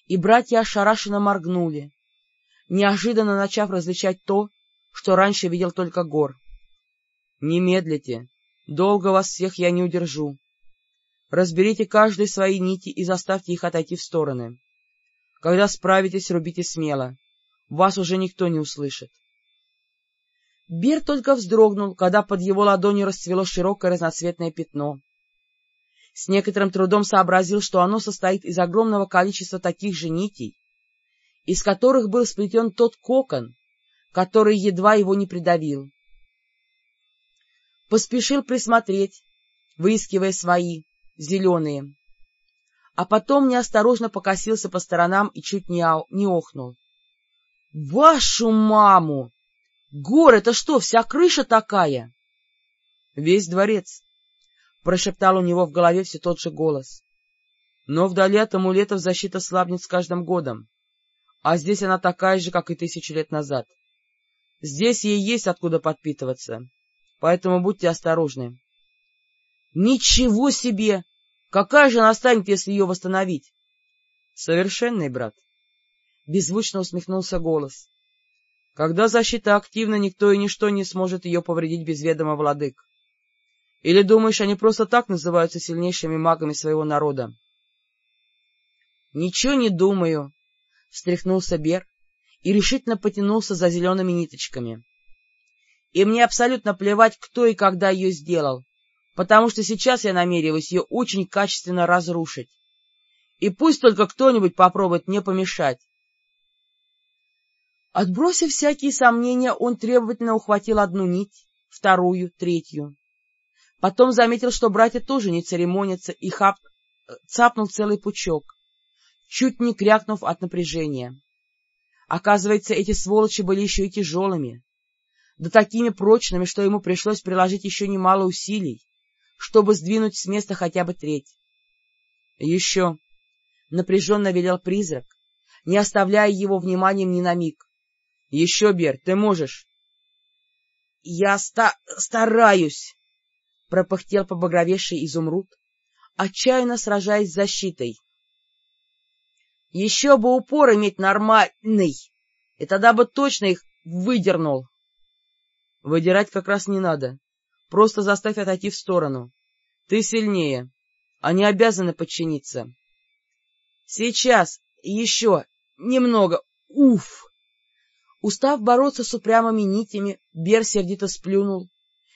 и братья ошарашенно моргнули, неожиданно начав различать то, что раньше видел только Гор. — Не медлите, долго вас всех я не удержу. Разберите каждый свои нити и заставьте их отойти в стороны. Когда справитесь, рубите смело. Вас уже никто не услышит. Бер только вздрогнул, когда под его ладонью расцвело широкое разноцветное пятно. С некоторым трудом сообразил, что оно состоит из огромного количества таких же нитей, из которых был сплетен тот кокон, который едва его не придавил. Поспешил присмотреть, выискивая свои, зеленые, а потом неосторожно покосился по сторонам и чуть не, не охнул. — Вашу маму! Гор, это что, вся крыша такая? — Весь дворец, — прошептал у него в голове все тот же голос. Но вдали от амулетов защита слабнет с каждым годом, а здесь она такая же, как и тысячу лет назад. Здесь ей есть откуда подпитываться, поэтому будьте осторожны. — Ничего себе! Какая же она станет, если ее восстановить? — Совершенный, брат. Беззвучно усмехнулся голос. — Когда защита активна, никто и ничто не сможет ее повредить без ведома владык. Или думаешь, они просто так называются сильнейшими магами своего народа? — Ничего не думаю, — встряхнулся Бер и решительно потянулся за зелеными ниточками. — И мне абсолютно плевать, кто и когда ее сделал, потому что сейчас я намереваюсь ее очень качественно разрушить. И пусть только кто-нибудь попробует мне помешать. Отбросив всякие сомнения, он требовательно ухватил одну нить, вторую, третью. Потом заметил, что братья тоже не церемонятся, и хап... цапнул целый пучок, чуть не крякнув от напряжения. Оказывается, эти сволочи были еще и тяжелыми, да такими прочными, что ему пришлось приложить еще немало усилий, чтобы сдвинуть с места хотя бы треть. — Еще! — напряженно велел призрак, не оставляя его вниманием ни на миг. — Еще, Бер, ты можешь! — Я ста стараюсь! — пропыхтел побагровевший изумруд, отчаянно сражаясь с защитой. — Еще бы упор иметь нормальный, и тогда бы точно их выдернул. — Выдирать как раз не надо. Просто заставь отойти в сторону. Ты сильнее. Они обязаны подчиниться. — Сейчас, еще, немного, уф! Устав бороться с упрямыми нитями, Бер сердито сплюнул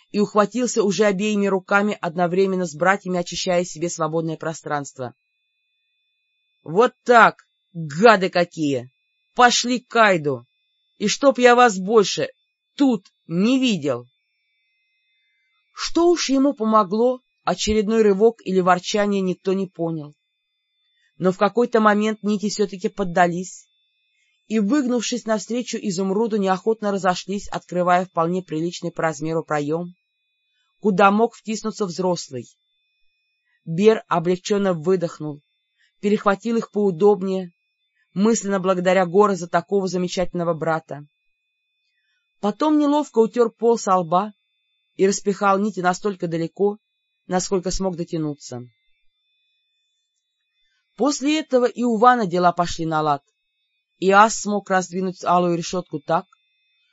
и ухватился уже обеими руками, одновременно с братьями очищая себе свободное пространство. — Вот так, гады какие! Пошли к Кайду! И чтоб я вас больше тут не видел! Что уж ему помогло, очередной рывок или ворчание никто не понял. Но в какой-то момент нити все-таки поддались, и, выгнувшись навстречу изумруду, неохотно разошлись, открывая вполне приличный по размеру проем, куда мог втиснуться взрослый. Бер облегченно выдохнул, перехватил их поудобнее, мысленно благодаря Гора за такого замечательного брата. Потом неловко утер пол со лба и распихал нити настолько далеко, насколько смог дотянуться. После этого и у Вана дела пошли на лад, и Ас смог раздвинуть алую решетку так,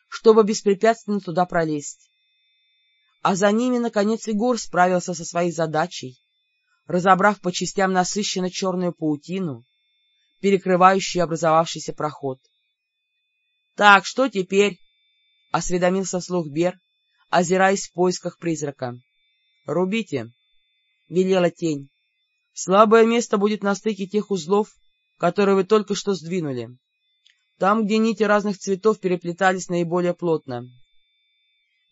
чтобы беспрепятственно туда пролезть а за ними, наконец, Егор справился со своей задачей, разобрав по частям насыщенно черную паутину, перекрывающую образовавшийся проход. — Так, что теперь? — осведомился вслух Бер, озираясь в поисках призрака. — Рубите, — велела тень. — Слабое место будет на стыке тех узлов, которые вы только что сдвинули. Там, где нити разных цветов переплетались наиболее плотно.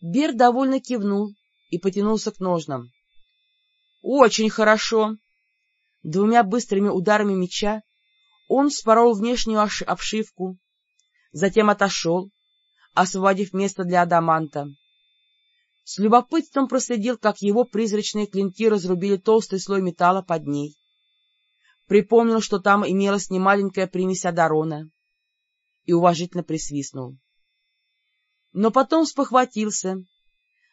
Бер довольно кивнул и потянулся к ножнам. — Очень хорошо! Двумя быстрыми ударами меча он спорол внешнюю обшивку, затем отошел, освободив место для адаманта. С любопытством проследил, как его призрачные клинки разрубили толстый слой металла под ней. припомнил, что там имелась немаленькая примесь Адарона, и уважительно присвистнул. Но потом спохватился,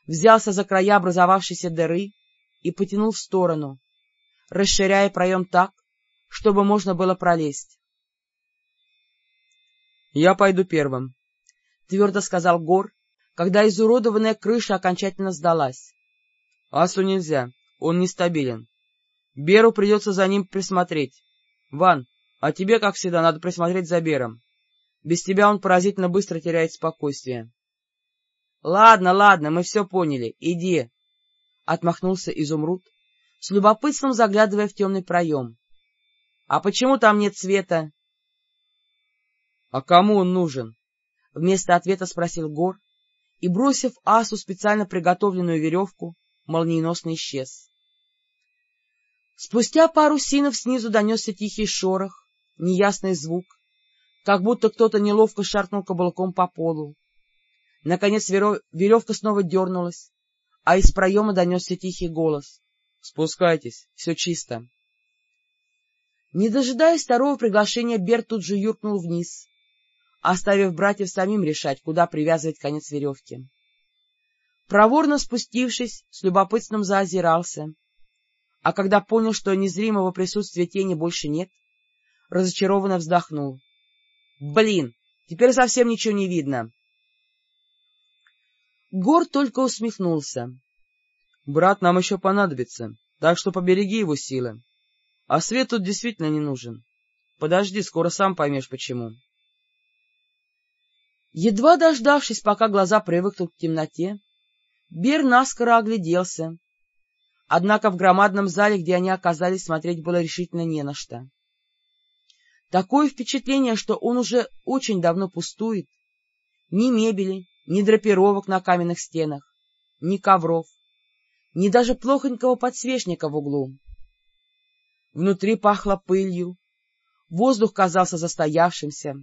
взялся за края образовавшейся дыры и потянул в сторону, расширяя проем так, чтобы можно было пролезть. — Я пойду первым, — твердо сказал Гор, когда изуродованная крыша окончательно сдалась. — Асу нельзя, он нестабилен. Беру придется за ним присмотреть. Ван, а тебе, как всегда, надо присмотреть за Бером. Без тебя он поразительно быстро теряет спокойствие. — Ладно, ладно, мы все поняли. Иди. — отмахнулся Изумруд, с любопытством заглядывая в темный проем. — А почему там нет света? — А кому он нужен? — вместо ответа спросил Гор и, бросив асу специально приготовленную веревку, молниеносно исчез. Спустя пару синов снизу донесся тихий шорох, неясный звук, как будто кто-то неловко шаркнул каблуком по полу. Наконец веревка снова дернулась, а из проема донесся тихий голос. — Спускайтесь, все чисто. Не дожидаясь второго приглашения, Берт тут же юркнул вниз, оставив братьев самим решать, куда привязывать конец веревки. Проворно спустившись, с любопытством заозирался, а когда понял, что незримого присутствия тени больше нет, разочарованно вздохнул. — Блин, теперь совсем ничего не видно. Гор только усмехнулся. — Брат нам еще понадобится, так что побереги его силы. А свет тут действительно не нужен. Подожди, скоро сам поймешь, почему. Едва дождавшись, пока глаза привыкнут к темноте, Бер наскоро огляделся. Однако в громадном зале, где они оказались, смотреть было решительно не на что. Такое впечатление, что он уже очень давно пустует. Ни мебели, ни драпировок на каменных стенах, ни ковров, ни даже плохонького подсвечника в углу. Внутри пахло пылью, воздух казался застоявшимся.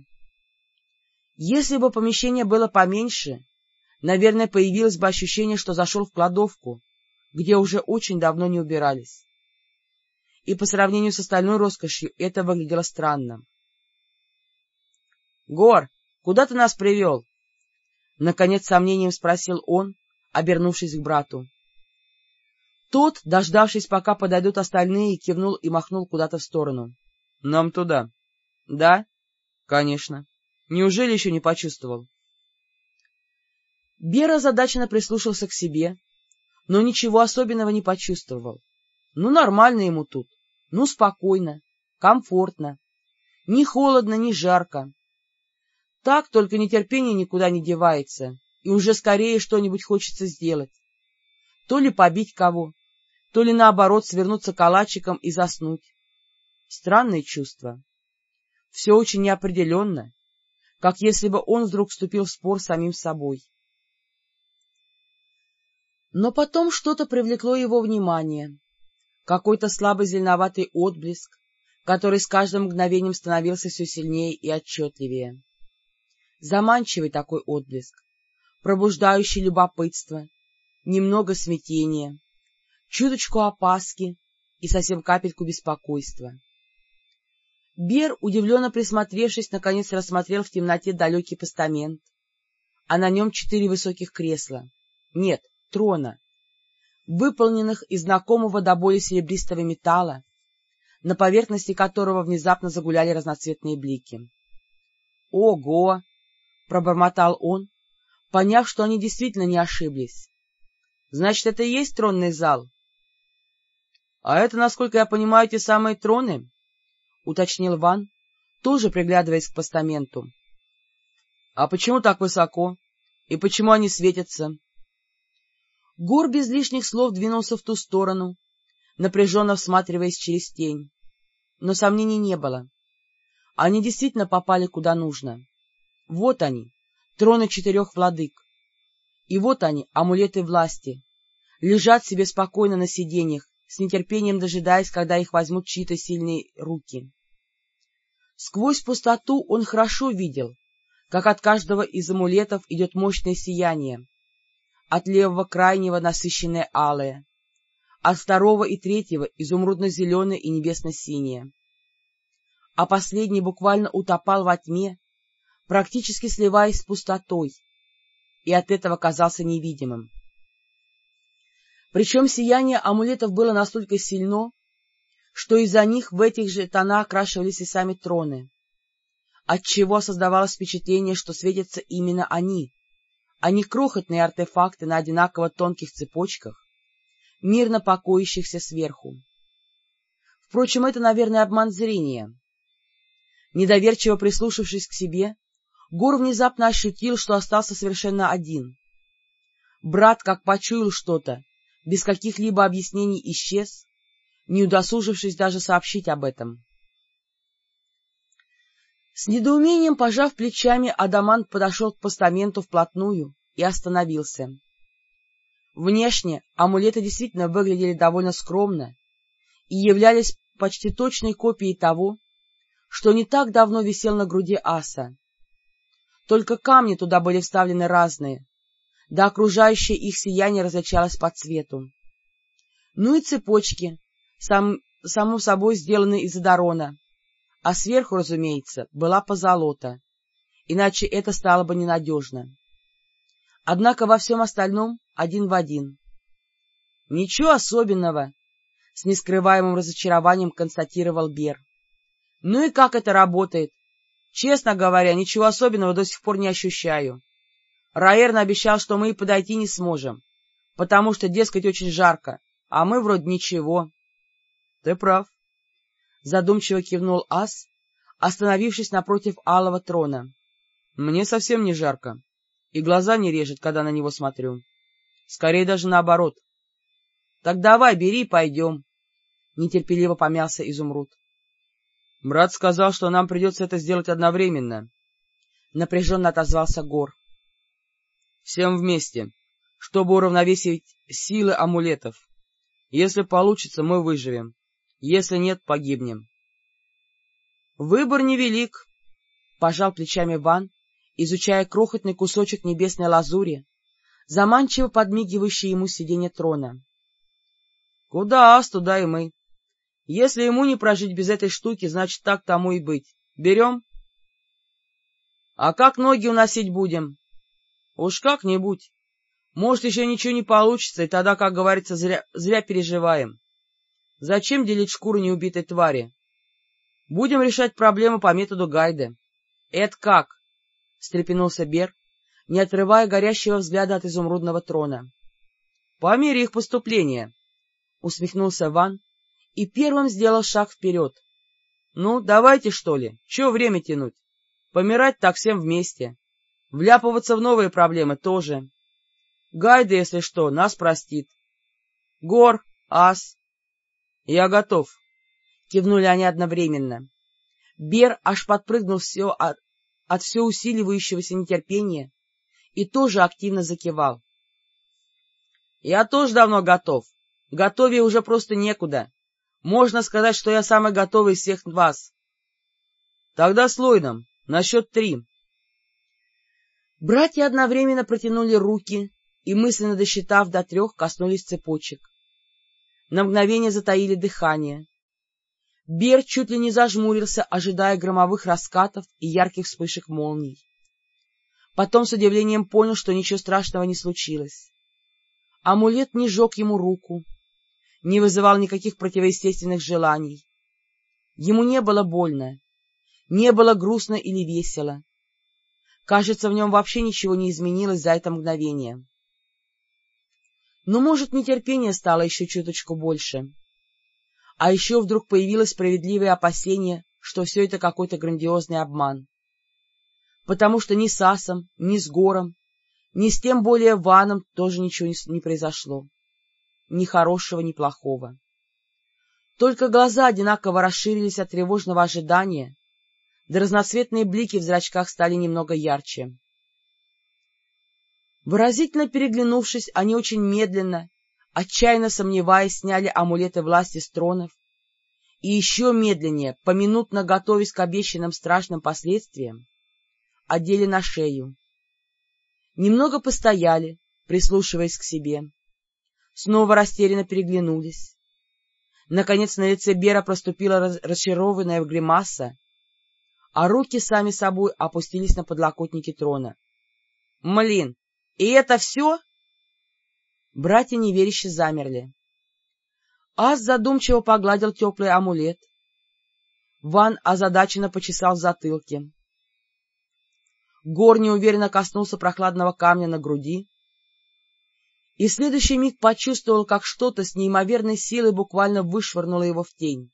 Если бы помещение было поменьше, наверное, появилось бы ощущение, что зашел в кладовку, где уже очень давно не убирались. И по сравнению с остальной роскошью это выглядело странно. — Гор, куда ты нас привел? — наконец сомнением спросил он, обернувшись к брату. Тот, дождавшись, пока подойдут остальные, кивнул и махнул куда-то в сторону. — Нам туда. — Да? — Конечно. Неужели еще не почувствовал? Бера задачно прислушался к себе, но ничего особенного не почувствовал. Ну, нормально ему тут, ну, спокойно, комфортно, ни холодно, ни жарко. Так только нетерпение никуда не девается, и уже скорее что-нибудь хочется сделать. То ли побить кого, то ли наоборот свернуться калачиком и заснуть. Странные чувства. Все очень неопределенно, как если бы он вдруг вступил в спор с самим собой. Но потом что-то привлекло его внимание, какой-то слабый зеленоватый отблеск, который с каждым мгновением становился все сильнее и отчетливее. Заманчивый такой отблеск, пробуждающий любопытство, немного смятения, чуточку опаски и совсем капельку беспокойства. Бер, удивленно присмотревшись, наконец рассмотрел в темноте далекий постамент, а на нем четыре высоких кресла. Нет, трона, выполненных из знакомого до боли серебристого металла, на поверхности которого внезапно загуляли разноцветные блики. «Ого!» — пробормотал он, поняв, что они действительно не ошиблись. «Значит, это и есть тронный зал?» «А это, насколько я понимаю, те самые троны?» — уточнил Ван, тоже приглядываясь к постаменту. — А почему так высоко? И почему они светятся? Гор без лишних слов двинулся в ту сторону, напряженно всматриваясь через тень. Но сомнений не было. Они действительно попали куда нужно. Вот они, троны четырех владык. И вот они, амулеты власти, лежат себе спокойно на сиденьях, с нетерпением дожидаясь, когда их возьмут чьи-то сильные руки. Сквозь пустоту он хорошо видел, как от каждого из амулетов идет мощное сияние, от левого крайнего насыщенное алое, от второго и третьего изумрудно-зеленое и небесно-синее. а последний буквально утопал во тьме, практически сливаясь с пустотой, и от этого казался невидимым. Причем сияние амулетов было настолько сильно, что из-за них в этих же тонах окрашивались и сами троны, отчего создавалось впечатление, что светятся именно они, а не крохотные артефакты на одинаково тонких цепочках, мирно покоящихся сверху. Впрочем, это, наверное, обман зрения. Недоверчиво прислушавшись к себе, Гор внезапно ощутил, что остался совершенно один. Брат, как почуял что-то, без каких-либо объяснений исчез, не удосужившись даже сообщить об этом. С недоумением пожав плечами, Адамант подошел к постаменту вплотную и остановился. Внешне амулеты действительно выглядели довольно скромно и являлись почти точной копией того, что не так давно висел на груди аса. Только камни туда были вставлены разные, да окружающее их сияние различалось по цвету. Ну и цепочки, сам, само собой сделанные из адорона, а сверху, разумеется, была позолота, иначе это стало бы ненадежно. Однако во всем остальном один в один. — Ничего особенного, — с нескрываемым разочарованием констатировал Бер. — Ну и как это работает? Честно говоря, ничего особенного до сих пор не ощущаю. Раэрн обещал, что мы и подойти не сможем, потому что, дескать, очень жарко, а мы вроде ничего. — Ты прав. Задумчиво кивнул Ас, остановившись напротив алого трона. — Мне совсем не жарко, и глаза не режет, когда на него смотрю. Скорее даже наоборот. — Так давай, бери, пойдем. Нетерпеливо помялся Изумруд. Брат сказал, что нам придется это сделать одновременно. Напряженно отозвался Гор. Всем вместе, чтобы уравновесить силы амулетов. Если получится, мы выживем. Если нет, погибнем. Выбор невелик, — пожал плечами Ван, изучая крохотный кусочек небесной лазури, заманчиво подмигивающий ему сиденье трона. — Куда ас, туда и мы. Если ему не прожить без этой штуки, значит, так тому и быть. Берем? — А как ноги уносить будем? — Уж как-нибудь. Может, еще ничего не получится, и тогда, как говорится, зря, зря переживаем. Зачем делить шкуру неубитой твари? Будем решать проблему по методу Гайда. — Это как? — встрепенулся Бер, не отрывая горящего взгляда от изумрудного трона. — По мере их поступления, — усмехнулся Ван, и первым сделал шаг вперед. — Ну, давайте, что ли, чего время тянуть? Помирать так всем вместе. Вляпываться в новые проблемы тоже. Гайда, если что, нас простит. Гор, Ас. Я готов. Кивнули они одновременно. Бер аж подпрыгнул все от, от все усиливающегося нетерпения и тоже активно закивал. — Я тоже давно готов. Готовее уже просто некуда. Можно сказать, что я самый готовый из всех вас. Тогда с Ллойдом, на счет три. Братья одновременно протянули руки и, мысленно досчитав до трех, коснулись цепочек. На мгновение затаили дыхание. Бер чуть ли не зажмурился, ожидая громовых раскатов и ярких вспышек молний. Потом с удивлением понял, что ничего страшного не случилось. Амулет не жег ему руку, не вызывал никаких противоестественных желаний. Ему не было больно, не было грустно или весело. Кажется, в нем вообще ничего не изменилось за это мгновение. Но, может, нетерпение стало еще чуточку больше. А еще вдруг появилось справедливое опасение, что все это какой-то грандиозный обман. Потому что ни с Асом, ни с Гором, ни с тем более Ваном тоже ничего не, не произошло ни хорошего, ни плохого. Только глаза одинаково расширились от тревожного ожидания, да разноцветные блики в зрачках стали немного ярче. Выразительно переглянувшись, они очень медленно, отчаянно сомневаясь, сняли амулеты власти с тронов и еще медленнее, поминутно готовясь к обещанным страшным последствиям, одели на шею. Немного постояли, прислушиваясь к себе снова растерянно переглянулись. Наконец на лице Бера проступила разочарованная гримаса, а руки сами собой опустились на подлокотники трона. — Млин, и это все? Братья неверяще замерли. Ас задумчиво погладил теплый амулет. Ван озадаченно почесал в. Гор неуверенно коснулся прохладного камня на груди и в следующий миг почувствовал, как что-то с неимоверной силой буквально вышвырнуло его в тень.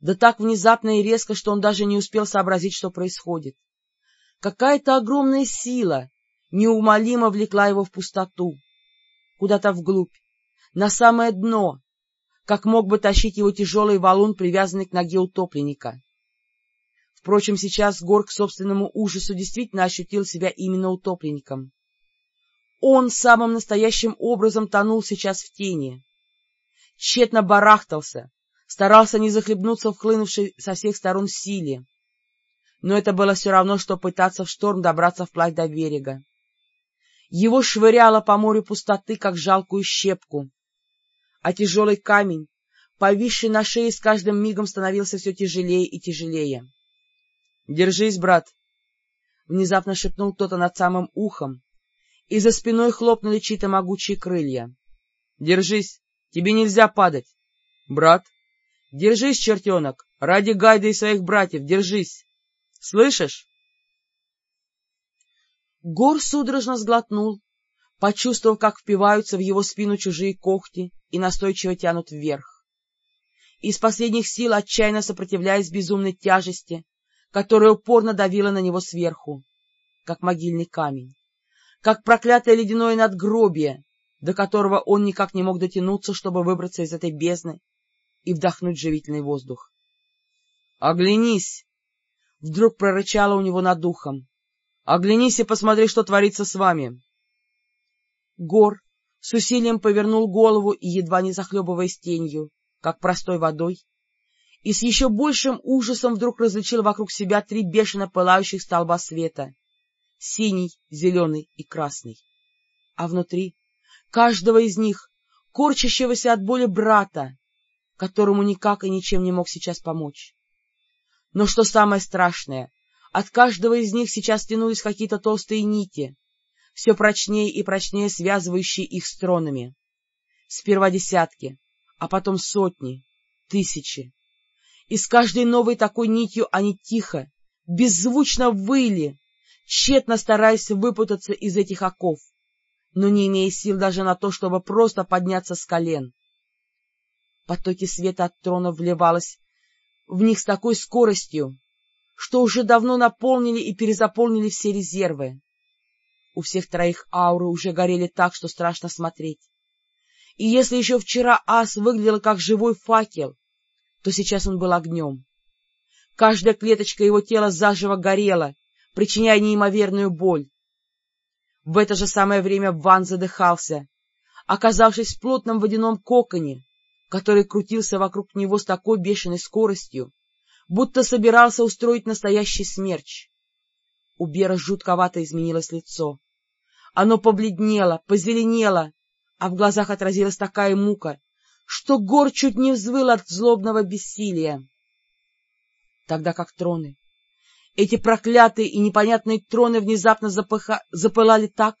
Да так внезапно и резко, что он даже не успел сообразить, что происходит. Какая-то огромная сила неумолимо влекла его в пустоту, куда-то вглубь, на самое дно, как мог бы тащить его тяжелый валун, привязанный к ноге утопленника. Впрочем, сейчас Гор к собственному ужасу действительно ощутил себя именно утопленником. Он самым настоящим образом тонул сейчас в тени. Тщетно барахтался, старался не захлебнуться в хлынувшей со всех сторон силе. Но это было все равно, что пытаться в шторм добраться вплавь до берега. Его швыряло по морю пустоты, как жалкую щепку. А тяжелый камень, повисший на шее, с каждым мигом становился все тяжелее и тяжелее. — Держись, брат! — внезапно шепнул кто-то над самым ухом, и за спиной хлопнули чьи-то могучие крылья. — Держись! Тебе нельзя падать! — Брат! Держись, чертенок! Ради Гайда и своих братьев, держись! Слышишь? Гор судорожно сглотнул, почувствовав, как впиваются в его спину чужие когти и настойчиво тянут вверх. Из последних сил, отчаянно сопротивляясь безумной тяжести, которая упорно давила на него сверху, как могильный камень как проклятое ледяное надгробие, до которого он никак не мог дотянуться, чтобы выбраться из этой бездны и вдохнуть живительный воздух. — Оглянись! — вдруг прорычало у него над духом. — Оглянись и посмотри, что творится с вами. Гор с усилием повернул голову и, едва не захлебываясь тенью, как простой водой, и с еще большим ужасом вдруг различил вокруг себя три бешено пылающих столба света синий, зеленый и красный. А внутри каждого из них корчащегося от боли брата, которому никак и ничем не мог сейчас помочь. Но что самое страшное, от каждого из них сейчас тянулись какие-то толстые нити, все прочнее и прочнее связывающие их с тронами. Сперва десятки, а потом сотни, тысячи. И с каждой новой такой нитью они тихо, беззвучно выли, тщетно стараясь выпутаться из этих оков, но не имея сил даже на то, чтобы просто подняться с колен. Потоки света от трона вливалось в них с такой скоростью, что уже давно наполнили и перезаполнили все резервы. У всех троих ауры уже горели так, что страшно смотреть. И если еще вчера ас выглядел как живой факел, то сейчас он был огнем. Каждая клеточка его тела заживо горела, причиняя неимоверную боль. В это же самое время Ван задыхался, оказавшись в плотном водяном коконе, который крутился вокруг него с такой бешеной скоростью, будто собирался устроить настоящий смерч. У Бера жутковато изменилось лицо. Оно побледнело, позеленело, а в глазах отразилась такая мука, что гор чуть не взвыл от злобного бессилия. Тогда как троны эти проклятые и непонятные троны внезапно запыха... запылали так,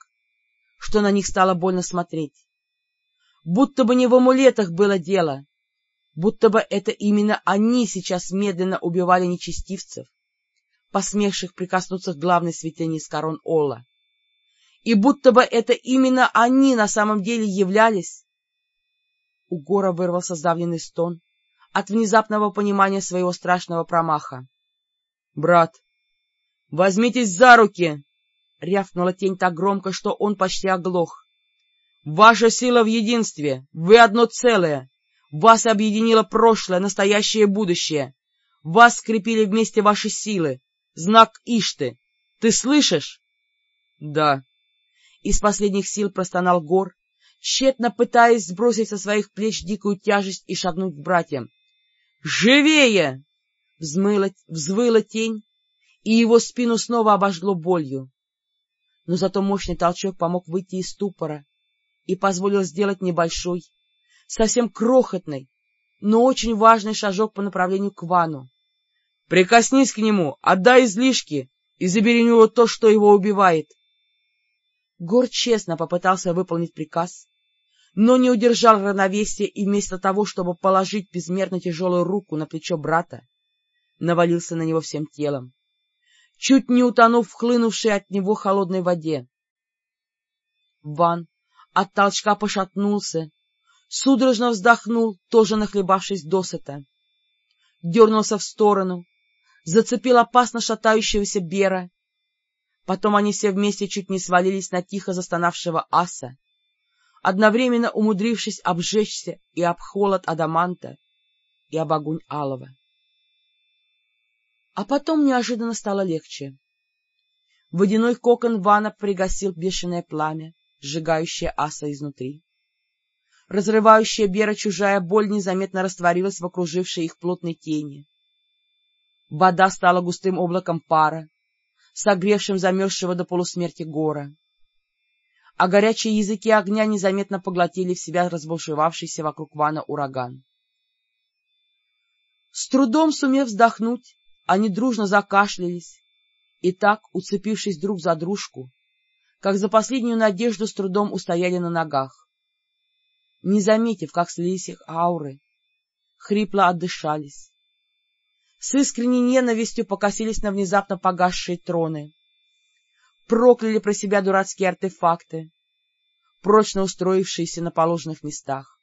что на них стало больно смотреть. Будто бы не в амулетах было дело, будто бы это именно они сейчас медленно убивали нечестивцев, посмевших прикоснуться к главной святыне из корон Ола. И будто бы это именно они на самом деле являлись. У Гора вырвался сдавленный стон от внезапного понимания своего страшного промаха. — Брат, «Возьмитесь за руки!» — рявкнула тень так громко, что он почти оглох. «Ваша сила в единстве! Вы одно целое! Вас объединило прошлое, настоящее и будущее! Вас скрепили вместе ваши силы! Знак Ишты! Ты слышишь?» «Да». Из последних сил простонал Гор, тщетно пытаясь сбросить со своих плеч дикую тяжесть и шагнуть к братьям. «Живее!» Взмыла, взвыла тень, и его спину снова обожгло болью. Но зато мощный толчок помог выйти из ступора и позволил сделать небольшой, совсем крохотный, но очень важный шажок по направлению к Вану, Прикоснись к нему, отдай излишки и забери у него то, что его убивает. Гор честно попытался выполнить приказ, но не удержал равновесия и вместо того, чтобы положить безмерно тяжелую руку на плечо брата, навалился на него всем телом, чуть не утонув в хлынувшей от него холодной воде. Ван от толчка пошатнулся, судорожно вздохнул, тоже нахлебавшись досыта, дернулся в сторону, зацепил опасно шатающегося Бера, потом они все вместе чуть не свалились на тихо застонавшего аса, одновременно умудрившись обжечься и об холод адаманта, и об огонь алого. А потом неожиданно стало легче. Водяной кокон вана пригасил бешеное пламя, сжигающее аса изнутри. Разрывающая Бера чужая боль незаметно растворилась в окружившей их плотной тени. Вода стала густым облаком пара, согревшим замерзшего до полусмерти гора а горячие языки огня незаметно поглотили в себя разбушевавшийся вокруг вана ураган. С трудом сумев вздохнуть, они дружно закашлялись, и так, уцепившись друг за дружку, как за последнюю надежду с трудом устояли на ногах. Не заметив, как слились их ауры, хрипло отдышались. С искренней ненавистью покосились на внезапно погасшие троны, прокляли про себя дурацкие артефакты, прочно устроившиеся на положенных местах.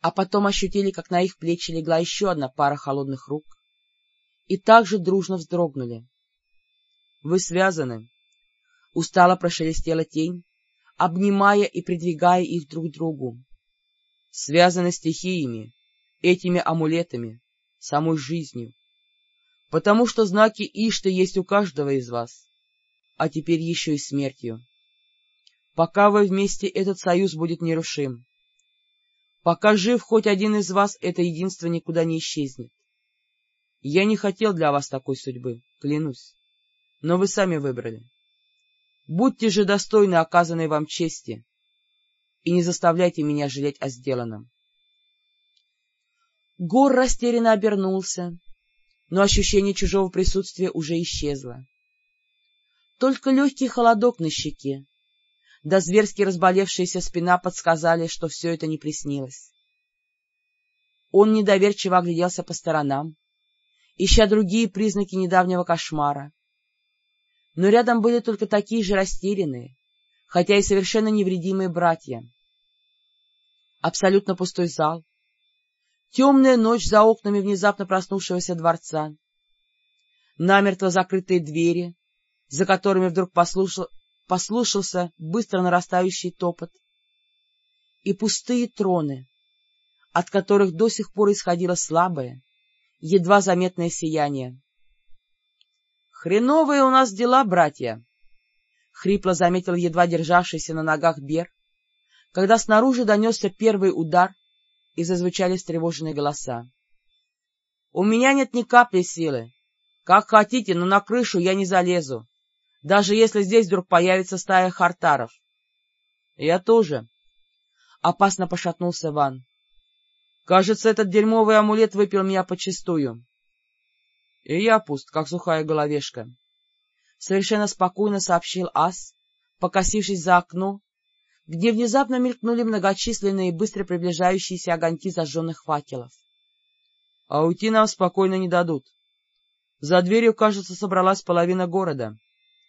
А потом ощутили, как на их плечи легла еще одна пара холодных рук, и также дружно вздрогнули. — Вы связаны, — устало прошелестела тень, обнимая и придвигая их друг к другу. — Связаны стихиями, этими амулетами, самой жизнью, потому что знаки Ишта есть у каждого из вас а теперь еще и смертью. Пока вы вместе, этот союз будет нерушим. Пока жив хоть один из вас, это единство никуда не исчезнет. Я не хотел для вас такой судьбы, клянусь, но вы сами выбрали. Будьте же достойны оказанной вам чести и не заставляйте меня жалеть о сделанном. Гор растерянно обернулся, но ощущение чужого присутствия уже исчезло только легкий холодок на щеке, да зверски разболевшаяся спина подсказали, что все это не приснилось. Он недоверчиво огляделся по сторонам, ища другие признаки недавнего кошмара. Но рядом были только такие же растерянные, хотя и совершенно невредимые братья. Абсолютно пустой зал, темная ночь за окнами внезапно проснувшегося дворца, намертво закрытые двери, за которыми вдруг послушал, послушался быстро нарастающий топот, и пустые троны, от которых до сих пор исходило слабое, едва заметное сияние. — Хреновые у нас дела, братья! — хрипло заметил едва державшийся на ногах Бер, когда снаружи донесся первый удар и зазвучали встревоженные голоса. — У меня нет ни капли силы. Как хотите, но на крышу я не залезу даже если здесь вдруг появится стая хартаров. — Я тоже. Опасно пошатнулся Ван. — Кажется, этот дерьмовый амулет выпил меня почистую. — И я пуст, как сухая головешка. Совершенно спокойно сообщил Ас, покосившись за окно, где внезапно мелькнули многочисленные быстро приближающиеся огоньки зажженных факелов. — А уйти нам спокойно не дадут. За дверью, кажется, собралась половина города.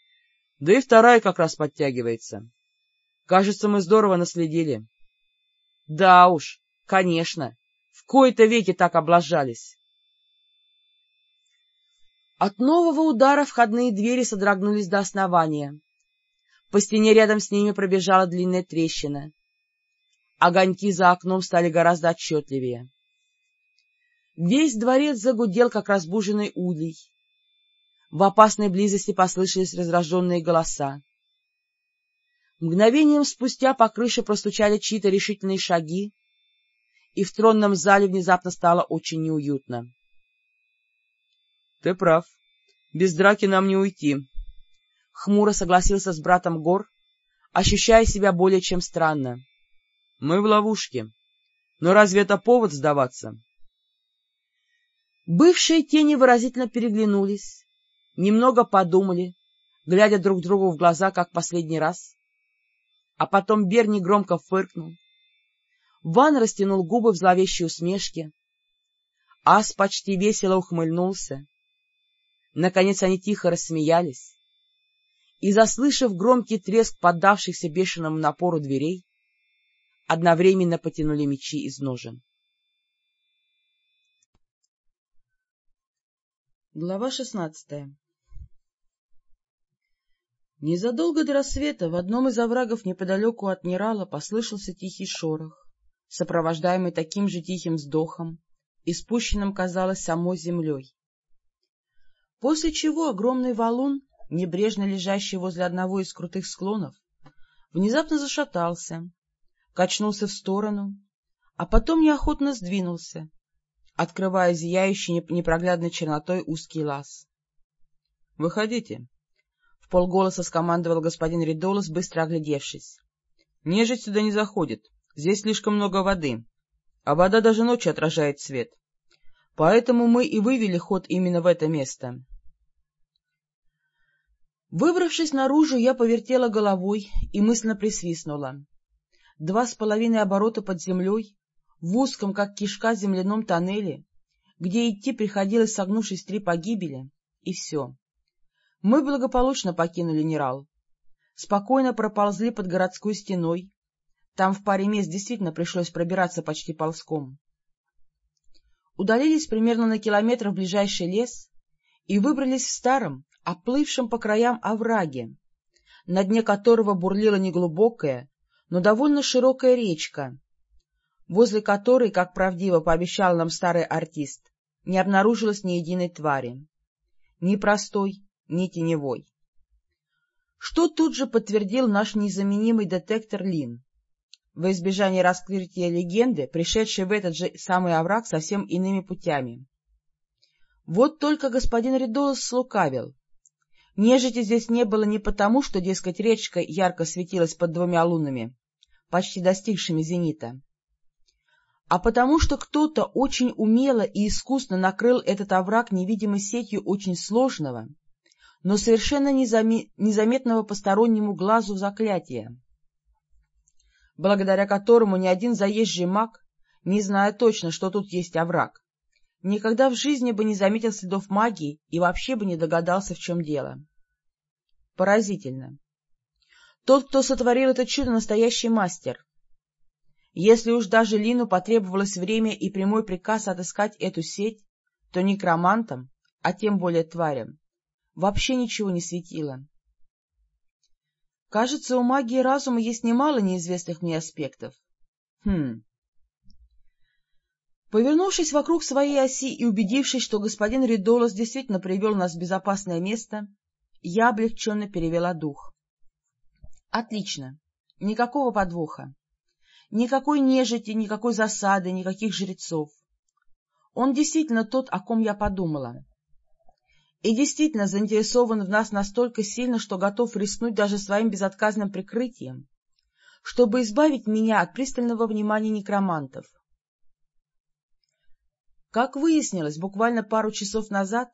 — да и вторая как раз подтягивается. Кажется, мы здорово наследили. Да уж, конечно, в кои-то веки так облажались. От нового удара входные двери содрогнулись до основания. По стене рядом с ними пробежала длинная трещина. Огоньки за окном стали гораздо отчетливее. Весь дворец загудел, как разбуженный улей. В опасной близости послышались раздраженные голоса. Мгновением спустя по крыше простучали чьи-то решительные шаги, и в тронном зале внезапно стало очень неуютно. — Ты прав. Без драки нам не уйти. Хмуро согласился с братом Гор, ощущая себя более чем странно. — Мы в ловушке. Но разве это повод сдаваться? Бывшие тени выразительно переглянулись, немного подумали, глядя друг другу в глаза, как последний раз. А потом Берни громко фыркнул. Ван растянул губы в зловещей усмешке. Ас почти весело ухмыльнулся. Наконец они тихо рассмеялись. И, заслышав громкий треск поддавшихся бешеному напору дверей, одновременно потянули мечи из ножен. Глава шестнадцатая Незадолго до рассвета в одном из оврагов неподалеку от Нерала послышался тихий шорох, сопровождаемый таким же тихим вздохом, испущенным, казалось, самой землей. После чего огромный валун, небрежно лежащий возле одного из крутых склонов, внезапно зашатался, качнулся в сторону, а потом неохотно сдвинулся, открывая зияющий непроглядной чернотой узкий лаз. — Выходите, полголоса скомандовал господин Ридолос, быстро оглядевшись. — Нежить сюда не заходит, здесь слишком много воды, а вода даже ночью отражает свет. Поэтому мы и вывели ход именно в это место. Выбравшись наружу, я повертела головой и мысленно присвистнула. Два с половиной оборота под землей, в узком, как кишка, земляном тоннеле, где идти приходилось, согнувшись три погибели, и все. Мы благополучно покинули Нерал. Спокойно проползли под городской стеной. Там в паре мест действительно пришлось пробираться почти ползком. Удалились примерно на километр в ближайший лес и выбрались в старом, оплывшем по краям овраге, на дне которого бурлила неглубокая, но довольно широкая речка, возле которой, как правдиво пообещал нам старый артист, не обнаружилось ни единой твари. Ни простой, ни теневой. Что тут же подтвердил наш незаменимый детектор Лин. Во избежание раскрытия легенды, пришедший в этот же самый овраг совсем иными путями. Вот только господин Ридолос слукавил. Нежити здесь не было не потому, что, дескать, речка ярко светилась под двумя лунами, почти достигшими зенита, а потому что кто-то очень умело и искусно накрыл этот овраг невидимой сетью очень сложного, но совершенно незаметного постороннему глазу заклятия, благодаря которому ни один заезжий маг, не зная точно, что тут есть овраг, никогда в жизни бы не заметил следов магии и вообще бы не догадался, в чем дело. Поразительно. Тот, кто сотворил это чудо, настоящий мастер. Если уж даже Лину потребовалось время и прямой приказ отыскать эту сеть, то некромантам, а тем более тварям, вообще ничего не светило. Кажется, у магии разума есть немало неизвестных мне аспектов. Хм. Повернувшись вокруг своей оси и убедившись, что господин Ридолос действительно привел нас в безопасное место, я облегченно перевела дух. Отлично. Никакого подвоха. Никакой нежити, никакой засады, никаких жрецов. Он действительно тот, о ком я подумала и действительно заинтересован в нас настолько сильно, что готов рискнуть даже своим безотказным прикрытием, чтобы избавить меня от пристального внимания некромантов. Как выяснилось буквально пару часов назад,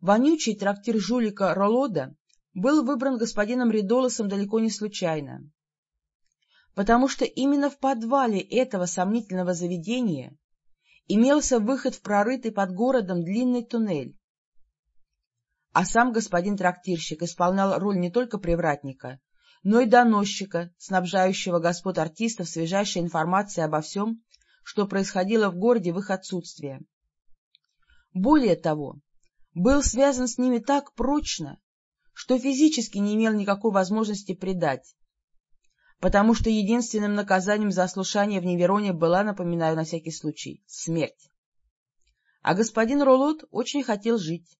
вонючий трактир жулика Ролода был выбран господином Ридолосом далеко не случайно, потому что именно в подвале этого сомнительного заведения имелся выход в прорытый под городом длинный туннель, а сам господин трактирщик исполнял роль не только привратника, но и доносчика, снабжающего господ артистов свежайшей информацией обо всем, что происходило в городе в их отсутствие. Более того, был связан с ними так прочно, что физически не имел никакой возможности предать, потому что единственным наказанием за ослушание в Невероне была, напоминаю на всякий случай, смерть. А господин Ролот очень хотел жить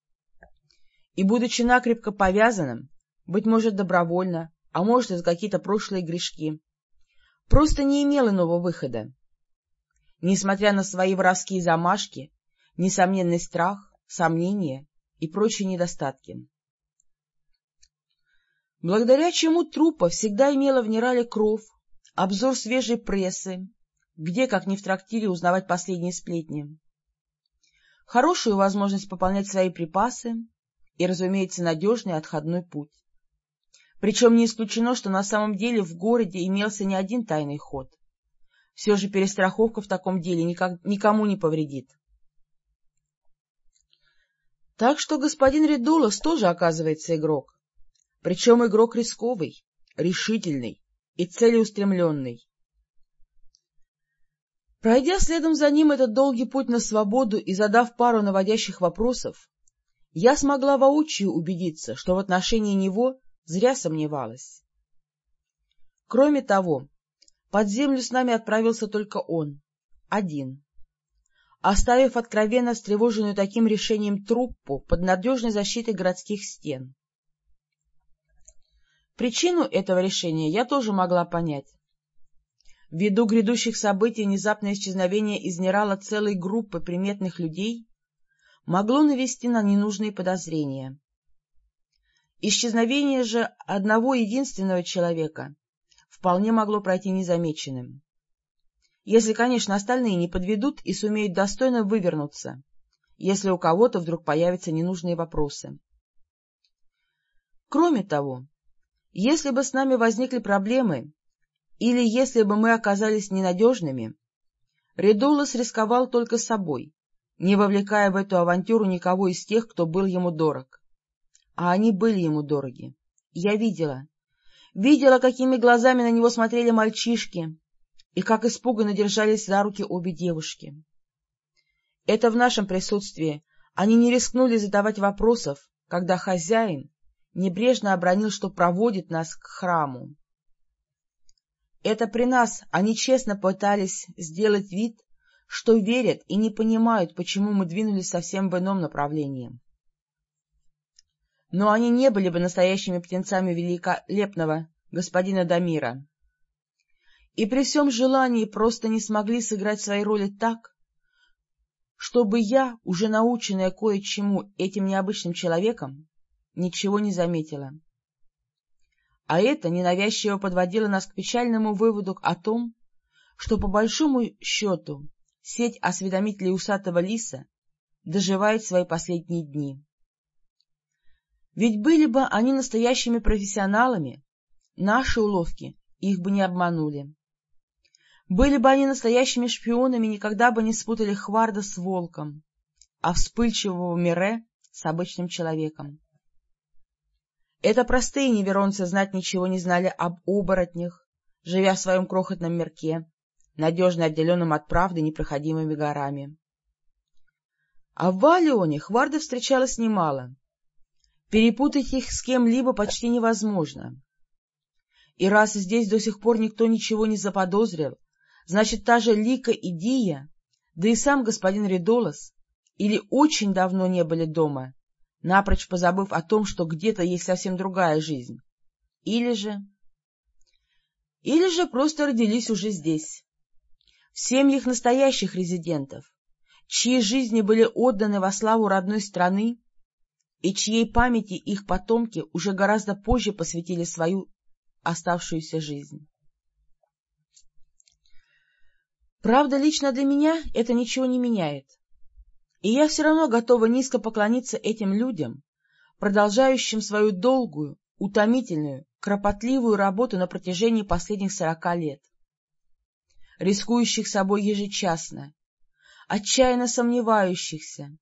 и, будучи накрепко повязанным, быть может, добровольно, а может, из какие-то прошлые грешки, просто не имел иного выхода. Несмотря на свои воровские замашки, несомненный страх, сомнения и прочие недостатки. Благодаря чему трупа всегда имела в Нерале кров, обзор свежей прессы, где, как не в трактире, узнавать последние сплетни. хорошую возможность пополнять свои припасы и, разумеется, надежный отходной путь. Причем не исключено, что на самом деле в городе имелся не один тайный ход. Все же перестраховка в таком деле никак, никому не повредит. Так что господин Редулос тоже, оказывается, игрок. Причем игрок рисковый, решительный и целеустремленный. Пройдя следом за ним этот долгий путь на свободу и задав пару наводящих вопросов, я смогла воочию убедиться, что в отношении него зря сомневалась. Кроме того, под землю с нами отправился только он, один, оставив откровенно встревоженную таким решением труппу под надежной защитой городских стен. Причину этого решения я тоже могла понять. Ввиду грядущих событий внезапное исчезновение изнирало целой группы приметных людей могло навести на ненужные подозрения. Исчезновение же одного единственного человека вполне могло пройти незамеченным. Если, конечно, остальные не подведут и сумеют достойно вывернуться, если у кого-то вдруг появятся ненужные вопросы. Кроме того, если бы с нами возникли проблемы, или если бы мы оказались ненадежными, Редулос рисковал только собой, не вовлекая в эту авантюру никого из тех, кто был ему дорог. А они были ему дороги. Я видела. Видела, какими глазами на него смотрели мальчишки, и как испуганно держались за руки обе девушки. Это в нашем присутствии они не рискнули задавать вопросов, когда хозяин небрежно обронил, что проводит нас к храму. Это при нас они честно пытались сделать вид, что верят и не понимают, почему мы двинулись совсем в ином направлении. Но они не были бы настоящими птенцами великолепного господина Дамира. И при всем желании просто не смогли сыграть свои роли так, чтобы я, уже наученная кое-чему этим необычным человеком, ничего не заметила а это ненавязчиво подводило нас к печальному выводу о том, что, по большому счету, сеть осведомителей усатого лиса доживает свои последние дни. Ведь были бы они настоящими профессионалами, наши уловки их бы не обманули. Были бы они настоящими шпионами, никогда бы не спутали Хварда с волком, а вспыльчивого Мире с обычным человеком. Это простые неверонцы знать ничего не знали об оборотнях, живя в своем крохотном мирке, надежно отделенном от правды непроходимыми горами. А в Валионе Хварда встречалось немало. Перепутать их с кем-либо почти невозможно. И раз здесь до сих пор никто ничего не заподозрил, значит, та же Лика и Дия, да и сам господин Ридолос, или очень давно не были дома, напрочь позабыв о том, что где-то есть совсем другая жизнь. Или же... Или же просто родились уже здесь, в семьях настоящих резидентов, чьи жизни были отданы во славу родной страны и чьей памяти их потомки уже гораздо позже посвятили свою оставшуюся жизнь. Правда, лично для меня это ничего не меняет. И я все равно готова низко поклониться этим людям, продолжающим свою долгую, утомительную, кропотливую работу на протяжении последних сорока лет, рискующих собой ежечасно, отчаянно сомневающихся,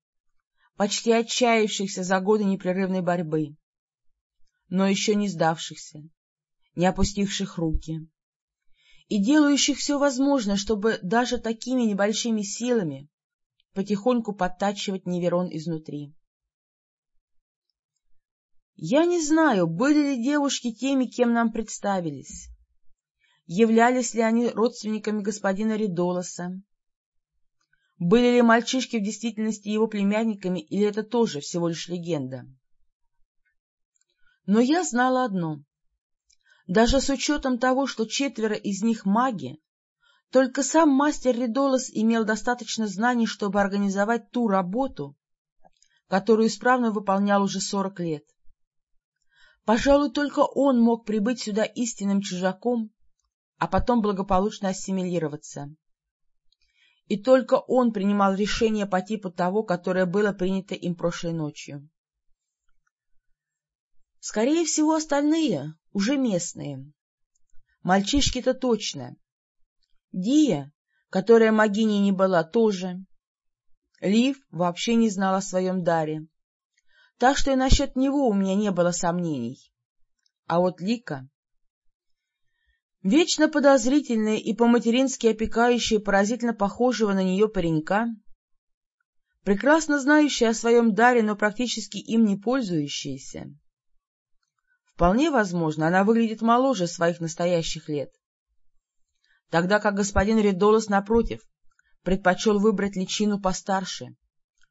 почти отчаявшихся за годы непрерывной борьбы, но еще не сдавшихся, не опустивших руки, и делающих все возможное, чтобы даже такими небольшими силами потихоньку подтачивать Неверон изнутри. Я не знаю, были ли девушки теми, кем нам представились. Являлись ли они родственниками господина Ридолоса? Были ли мальчишки в действительности его племянниками, или это тоже всего лишь легенда? Но я знала одно. Даже с учетом того, что четверо из них маги, только сам мастер Ридолос имел достаточно знаний, чтобы организовать ту работу, которую исправно выполнял уже сорок лет. Пожалуй, только он мог прибыть сюда истинным чужаком, а потом благополучно ассимилироваться. и только он принимал решение по типу того, которое было принято им прошлой ночью. Скорее всего, остальные уже местные. Мальчишки-то точно. Дия, которая могиней не была, тоже. Лив вообще не знал о своем даре. Так что и насчет него у меня не было сомнений. А вот Лика... Вечно подозрительная и по-матерински опекающая поразительно похожего на нее паренька, прекрасно знающая о своем даре, но практически им не пользующаяся. Вполне возможно, она выглядит моложе своих настоящих лет. Тогда как господин Редолос, напротив, предпочел выбрать личину постарше,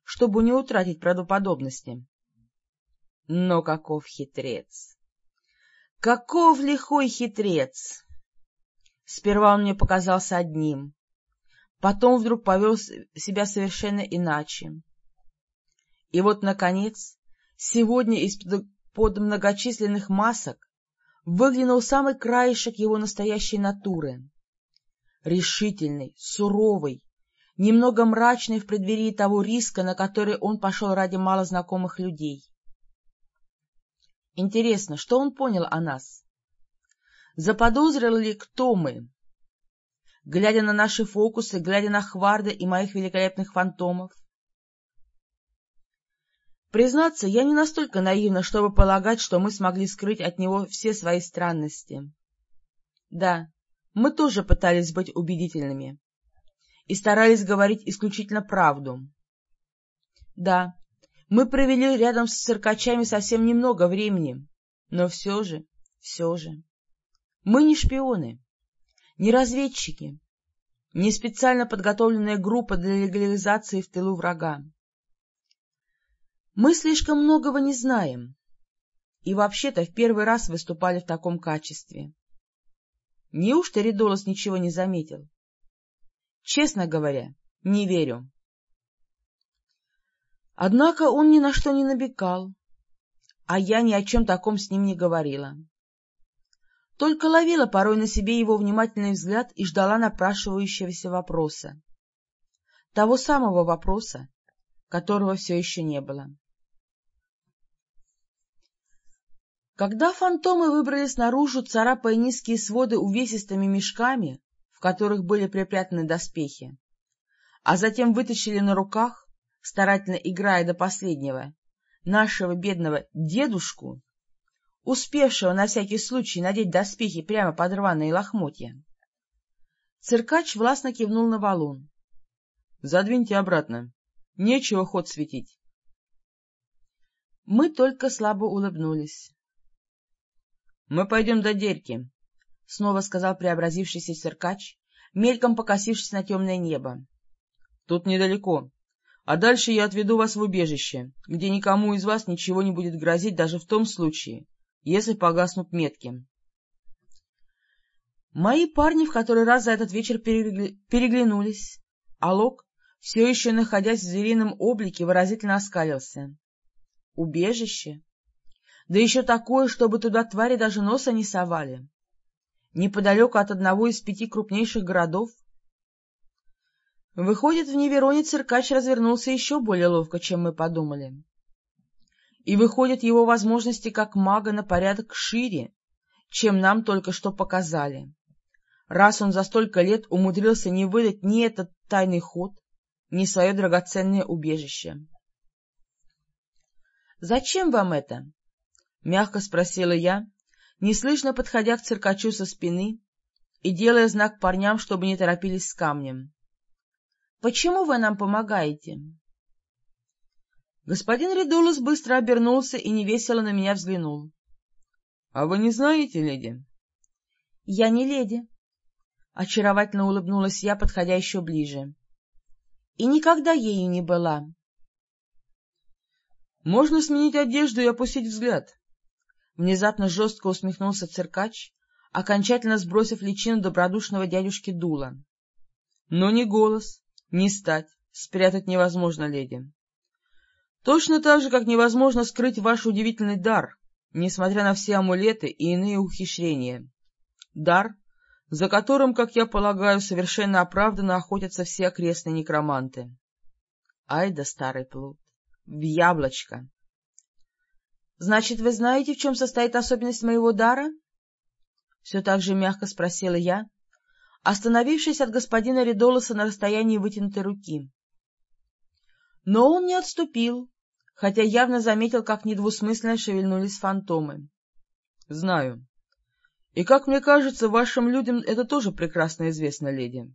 чтобы не утратить правдоподобности. Но каков хитрец! Каков лихой хитрец! Сперва он мне показался одним, потом вдруг повел себя совершенно иначе. И вот, наконец, сегодня из-под многочисленных масок выглянул самый краешек его настоящей натуры. Решительный, суровый, немного мрачный в преддверии того риска, на который он пошел ради малознакомых людей. Интересно, что он понял о нас? Заподозрил ли, кто мы? Глядя на наши фокусы, глядя на Хварда и моих великолепных фантомов. Признаться, я не настолько наивна, чтобы полагать, что мы смогли скрыть от него все свои странности. Да, мы тоже пытались быть убедительными и старались говорить исключительно правду. Да, мы провели рядом с циркачами совсем немного времени, но все же, все же... Мы не шпионы, не разведчики, не специально подготовленная группа для легализации в тылу врага. Мы слишком многого не знаем и вообще-то в первый раз выступали в таком качестве. Неужто Ридолос ничего не заметил? Честно говоря, не верю. Однако он ни на что не набекал, а я ни о чем таком с ним не говорила только ловила порой на себе его внимательный взгляд и ждала напрашивающегося вопроса. Того самого вопроса, которого все еще не было. Когда фантомы выбрались наружу, царапая низкие своды увесистыми мешками, в которых были припрятаны доспехи, а затем вытащили на руках, старательно играя до последнего, нашего бедного дедушку, успевшего на всякий случай надеть доспехи прямо под рваные лохмотья. Циркач властно кивнул на валун. — Задвиньте обратно. Нечего ход светить. Мы только слабо улыбнулись. — Мы пойдем до дерьки, — снова сказал преобразившийся циркач, мельком покосившись на темное небо. — Тут недалеко. А дальше я отведу вас в убежище, где никому из вас ничего не будет грозить даже в том случае, если погаснут метки. Мои парни в который раз за этот вечер перегля... переглянулись, а Лок, все еще находясь в зверином облике, выразительно оскалился. Убежище? Да еще такое, чтобы туда твари даже носа не совали. Неподалеку от одного из пяти крупнейших городов. Выходит, в Невероне циркач развернулся еще более ловко, чем мы подумали и выходят его возможности как мага на порядок шире, чем нам только что показали, раз он за столько лет умудрился не выдать ни этот тайный ход, ни свое драгоценное убежище. — Зачем вам это? — мягко спросила я, неслышно подходя к циркачу со спины и делая знак парням, чтобы не торопились с камнем. — Почему вы нам помогаете? Господин Редулус быстро обернулся и невесело на меня взглянул. — А вы не знаете, леди? — Я не леди. Очаровательно улыбнулась я, подходя еще ближе. — И никогда ею не была. — Можно сменить одежду и опустить взгляд. Внезапно жестко усмехнулся циркач, окончательно сбросив личину добродушного дядюшки Дула. — Но ни голос, ни стать спрятать невозможно, леди. Точно так же, как невозможно скрыть ваш удивительный дар, несмотря на все амулеты и иные ухищрения. Дар, за которым, как я полагаю, совершенно оправданно охотятся все окрестные некроманты. Ай да старый плут! В яблочко! — Значит, вы знаете, в чем состоит особенность моего дара? — все так же мягко спросила я, остановившись от господина Ридолоса на расстоянии вытянутой руки. Но он не отступил, хотя явно заметил, как недвусмысленно шевельнулись фантомы. — Знаю. И, как мне кажется, вашим людям это тоже прекрасно известно, леди.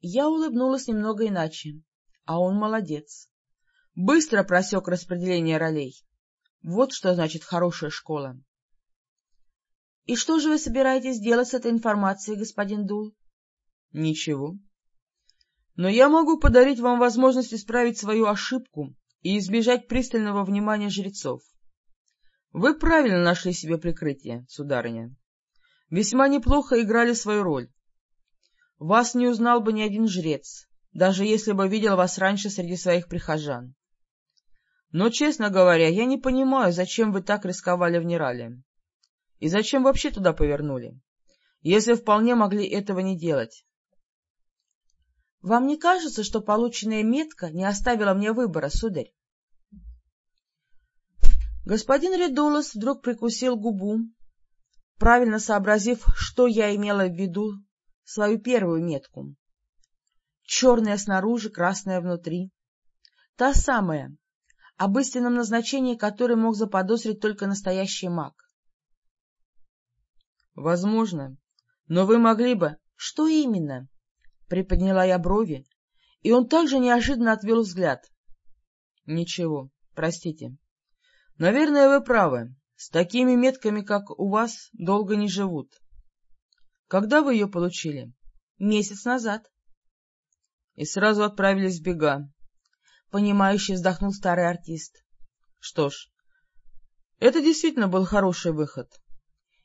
Я улыбнулась немного иначе, а он молодец. Быстро просек распределение ролей. Вот что значит хорошая школа. — И что же вы собираетесь делать с этой информацией, господин Дул? — Ничего. Но я могу подарить вам возможность исправить свою ошибку и избежать пристального внимания жрецов. Вы правильно нашли себе прикрытие, сударыня. Весьма неплохо играли свою роль. Вас не узнал бы ни один жрец, даже если бы видел вас раньше среди своих прихожан. Но, честно говоря, я не понимаю, зачем вы так рисковали в Нерале. И зачем вообще туда повернули, если вполне могли этого не делать. Вам не кажется, что полученная метка не оставила мне выбора, сударь? Господин Редулос вдруг прикусил губу, правильно сообразив, что я имела в виду свою первую метку. Черная снаружи, красная внутри. Та самая, об истинном назначении которой мог заподозрить только настоящий маг. — Возможно, но вы могли бы... — Что именно? Приподняла я брови, и он также неожиданно отвел взгляд. — Ничего, простите. Наверное, вы правы. С такими метками, как у вас, долго не живут. Когда вы ее получили? Месяц назад. И сразу отправились в бега. Понимающе вздохнул старый артист. Что ж, это действительно был хороший выход.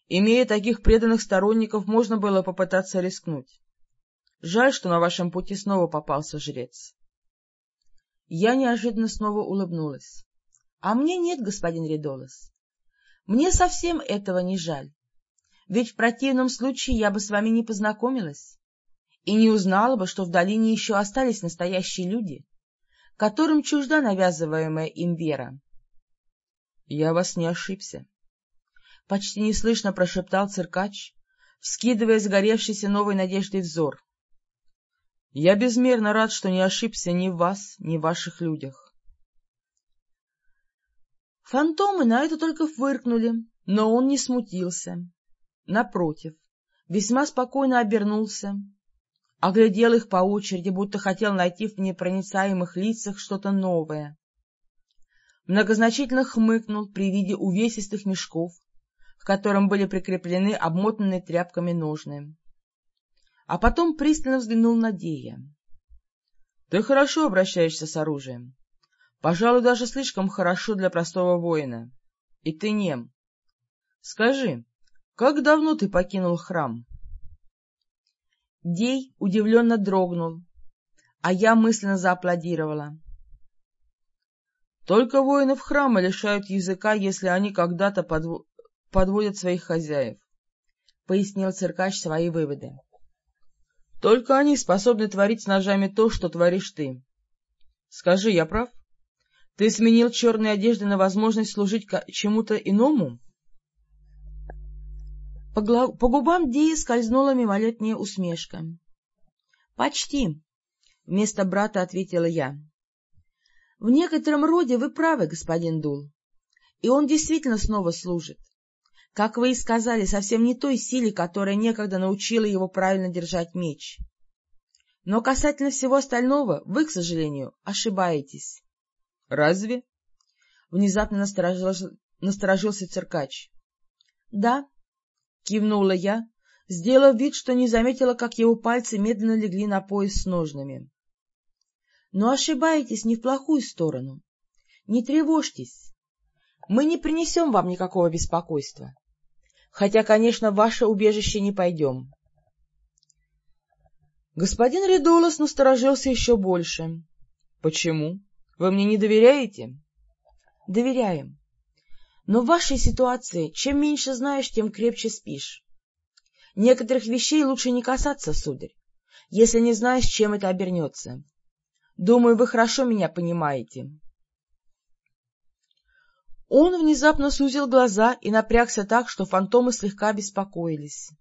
Имея таких преданных сторонников, можно было попытаться рискнуть. Жаль, что на вашем пути снова попался жрец. Я неожиданно снова улыбнулась. — А мне нет, господин Ридолос. Мне совсем этого не жаль. Ведь в противном случае я бы с вами не познакомилась и не узнала бы, что в долине еще остались настоящие люди, которым чужда навязываемая им вера. — Я вас не ошибся. Почти неслышно прошептал циркач, вскидывая сгоревшийся новой надеждой взор. Я безмерно рад, что не ошибся ни в вас, ни в ваших людях. Фантомы на это только фыркнули, но он не смутился. Напротив, весьма спокойно обернулся, оглядел их по очереди, будто хотел найти в непроницаемых лицах что-то новое. Многозначительно хмыкнул при виде увесистых мешков, к которым были прикреплены обмотанные тряпками ножны а потом пристально взглянул на Дея. — Ты хорошо обращаешься с оружием. Пожалуй, даже слишком хорошо для простого воина. И ты нем. Скажи, как давно ты покинул храм? Дей удивленно дрогнул, а я мысленно зааплодировала. Только воинов храма лишают языка, если они когда-то подв... подводят своих хозяев, — пояснил циркач свои выводы. Только они способны творить с ножами то, что творишь ты. Скажи, я прав? Ты сменил черные одежды на возможность служить чему-то иному? По, по губам Дии скользнула мимолетняя усмешка. — Почти, — вместо брата ответила я. — В некотором роде вы правы, господин Дул, и он действительно снова служит. Как вы и сказали, совсем не той силе, которая некогда научила его правильно держать меч. Но касательно всего остального вы, к сожалению, ошибаетесь. — Разве? — внезапно насторожился, насторожился циркач. — Да, — кивнула я, сделав вид, что не заметила, как его пальцы медленно легли на пояс с ножными. — Но ошибаетесь не в плохую сторону. Не тревожьтесь. Мы не принесем вам никакого беспокойства хотя, конечно, в ваше убежище не пойдем. Господин Редолос насторожился еще больше. — Почему? Вы мне не доверяете? — Доверяем. Но в вашей ситуации чем меньше знаешь, тем крепче спишь. Некоторых вещей лучше не касаться, сударь, если не знаешь, чем это обернется. Думаю, вы хорошо меня понимаете. Он внезапно сузил глаза и напрягся так, что фантомы слегка беспокоились.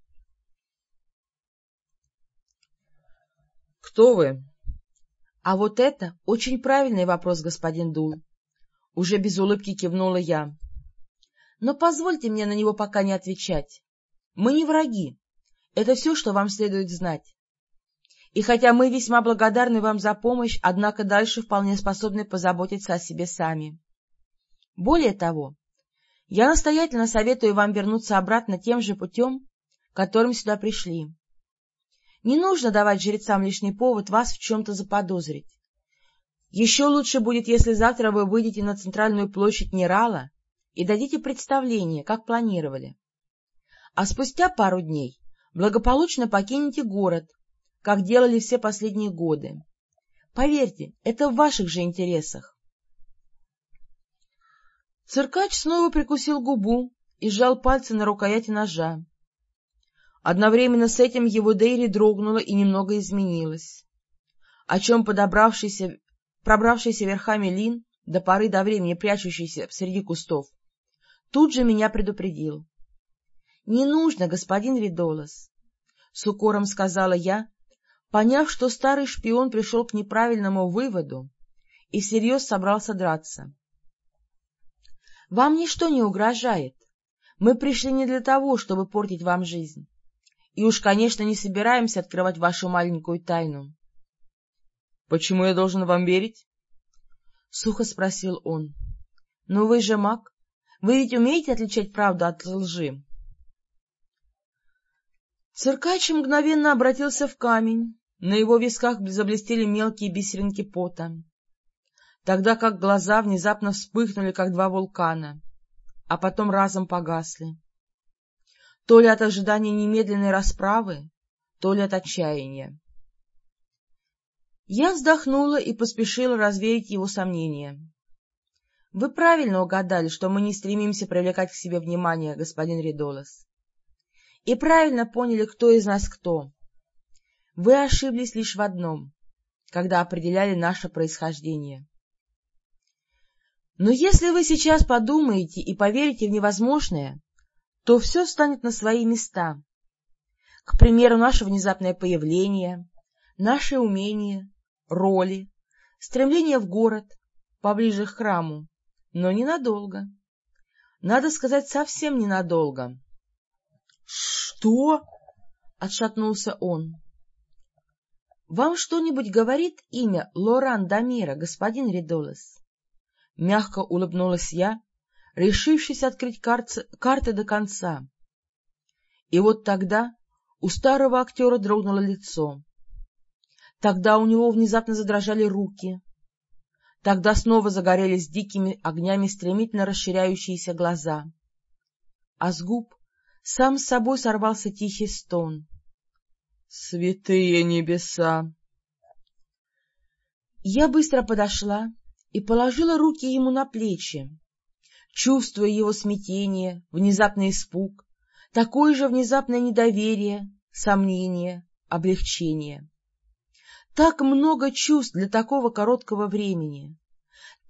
— Кто вы? — А вот это очень правильный вопрос, господин Дул. Уже без улыбки кивнула я. — Но позвольте мне на него пока не отвечать. Мы не враги. Это все, что вам следует знать. И хотя мы весьма благодарны вам за помощь, однако дальше вполне способны позаботиться о себе сами. Более того, я настоятельно советую вам вернуться обратно тем же путем, которым сюда пришли. Не нужно давать жрецам лишний повод вас в чем-то заподозрить. Еще лучше будет, если завтра вы выйдете на центральную площадь Нерала и дадите представление, как планировали. А спустя пару дней благополучно покинете город, как делали все последние годы. Поверьте, это в ваших же интересах. Циркач снова прикусил губу и сжал пальцы на рукояти ножа. Одновременно с этим его Дейри дрогнула и немного изменилась, о чем подобравшийся, пробравшийся верхами Лин, до поры до времени прячущийся среди кустов, тут же меня предупредил. — Не нужно, господин Ридолос, — с укором сказала я, поняв, что старый шпион пришел к неправильному выводу и всерьез собрался драться. Вам ничто не угрожает. Мы пришли не для того, чтобы портить вам жизнь. И уж, конечно, не собираемся открывать вашу маленькую тайну. — Почему я должен вам верить? — сухо спросил он. — Но вы же маг. Вы ведь умеете отличать правду от лжи? Циркач мгновенно обратился в камень. На его висках заблестели мелкие бисеринки пота тогда как глаза внезапно вспыхнули, как два вулкана, а потом разом погасли. То ли от ожидания немедленной расправы, то ли от отчаяния. Я вздохнула и поспешила развеять его сомнения. — Вы правильно угадали, что мы не стремимся привлекать к себе внимание, господин Ридолос. И правильно поняли, кто из нас кто. Вы ошиблись лишь в одном, когда определяли наше происхождение. Но если вы сейчас подумаете и поверите в невозможное, то все станет на свои места. К примеру, наше внезапное появление, наши умения, роли, стремление в город, поближе к храму, но ненадолго. Надо сказать, совсем ненадолго. — Что? — отшатнулся он. — Вам что-нибудь говорит имя Лоран Дамира, господин Ридолес? — мягко улыбнулась я, решившись открыть карты, карты до конца. И вот тогда у старого актера дрогнуло лицо. Тогда у него внезапно задрожали руки. Тогда снова загорелись дикими огнями стремительно расширяющиеся глаза. А с губ сам с собой сорвался тихий стон. — Святые небеса! Я быстро подошла и положила руки ему на плечи, чувствуя его смятение, внезапный испуг, такое же внезапное недоверие, сомнение, облегчение. Так много чувств для такого короткого времени,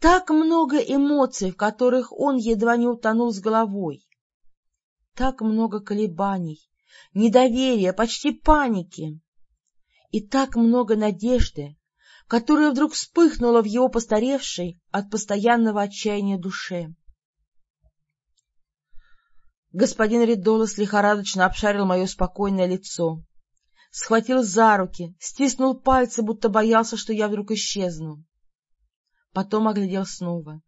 так много эмоций, в которых он едва не утонул с головой, так много колебаний, недоверия, почти паники, и так много надежды, которая вдруг вспыхнула в его постаревшей от постоянного отчаяния душе. Господин Ридолос лихорадочно обшарил мое спокойное лицо, схватил за руки, стиснул пальцы, будто боялся, что я вдруг исчезну. Потом оглядел снова,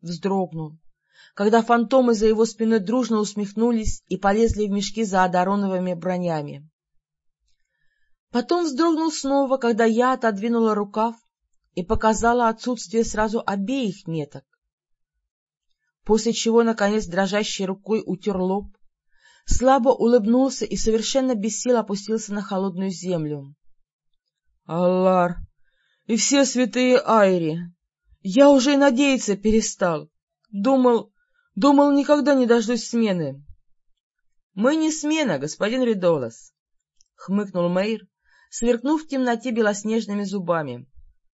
вздрогнул, когда фантомы за его спиной дружно усмехнулись и полезли в мешки за одароновыми бронями. Потом вздрогнул снова, когда я отодвинула рукав и показала отсутствие сразу обеих меток. После чего, наконец, дрожащей рукой утер лоб, слабо улыбнулся и совершенно без сил опустился на холодную землю. — Аллар! И все святые Айри! Я уже и надеяться перестал. Думал, думал, никогда не дождусь смены. Мы не смена, господин Ридолос, — хмыкнул Мэйр, сверкнув в темноте белоснежными зубами.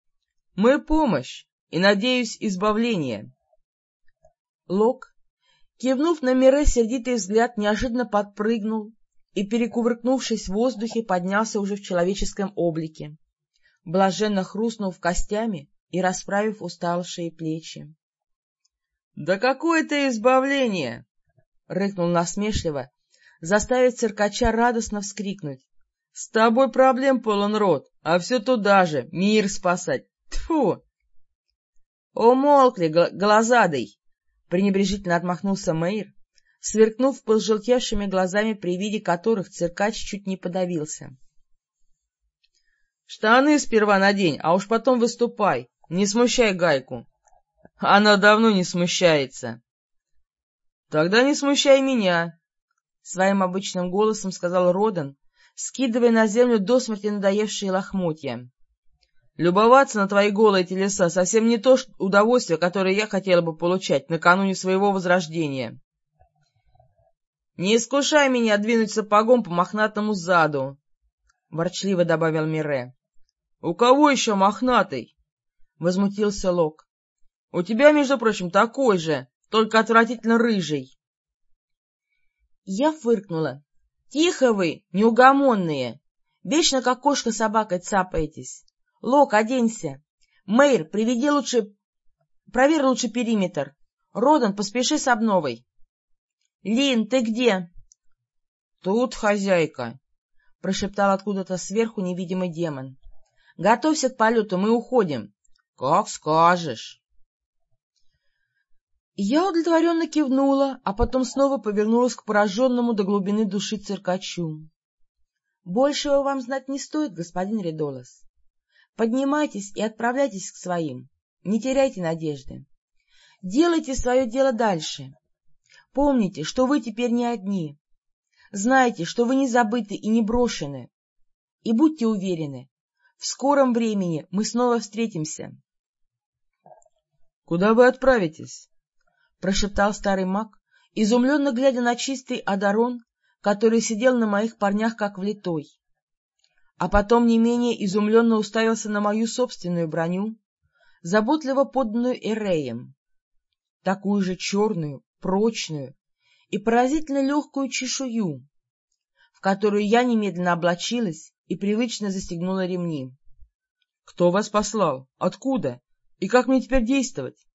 — Мы помощь и, надеюсь, избавление. Лок, кивнув на Мире, сердитый взгляд неожиданно подпрыгнул и, перекувыркнувшись в воздухе, поднялся уже в человеческом облике, блаженно хрустнув костями и расправив усталшие плечи. — Да какое это избавление! — рыкнул насмешливо, заставив циркача радостно вскрикнуть. — С тобой проблем полон рот, а все туда же, мир спасать. Тьфу! — Умолкли, глазадый! — пренебрежительно отмахнулся Мэйр, сверкнув пожелтевшими глазами, при виде которых циркач чуть не подавился. — Штаны сперва надень, а уж потом выступай, не смущай гайку. Она давно не смущается. — Тогда не смущай меня, — своим обычным голосом сказал Родан, скидывая на землю до смерти надоевшие лохмотья. — Любоваться на твои голые телеса совсем не то удовольствие, которое я хотела бы получать накануне своего возрождения. — Не искушай меня двинуть сапогом по мохнатому заду, — ворчливо добавил Мире. — У кого еще мохнатый? — возмутился Лок. — У тебя, между прочим, такой же, только отвратительно рыжий. Я фыркнула. — Тихо вы, неугомонные! Вечно как кошка собакой цапаетесь. Лок, оденься. Мэйр, приведи лучше... Проверь лучше периметр. Родан, поспеши с обновой. — Лин, ты где? — Тут, хозяйка, — прошептал откуда-то сверху невидимый демон. — Готовься к полету, мы уходим. — Как скажешь. Я удовлетворенно кивнула, а потом снова повернулась к пораженному до глубины души циркачу. — Большего вам знать не стоит, господин Редолос. Поднимайтесь и отправляйтесь к своим. Не теряйте надежды. Делайте свое дело дальше. Помните, что вы теперь не одни. Знайте, что вы не забыты и не брошены. И будьте уверены, в скором времени мы снова встретимся. — Куда вы отправитесь? Прошептал старый маг, изумленно глядя на чистый одарон, который сидел на моих парнях как влитой. А потом не менее изумленно уставился на мою собственную броню, заботливо подданную Эреем. Такую же черную, прочную и поразительно легкую чешую, в которую я немедленно облачилась и привычно застегнула ремни. — Кто вас послал? Откуда? И как мне теперь действовать? —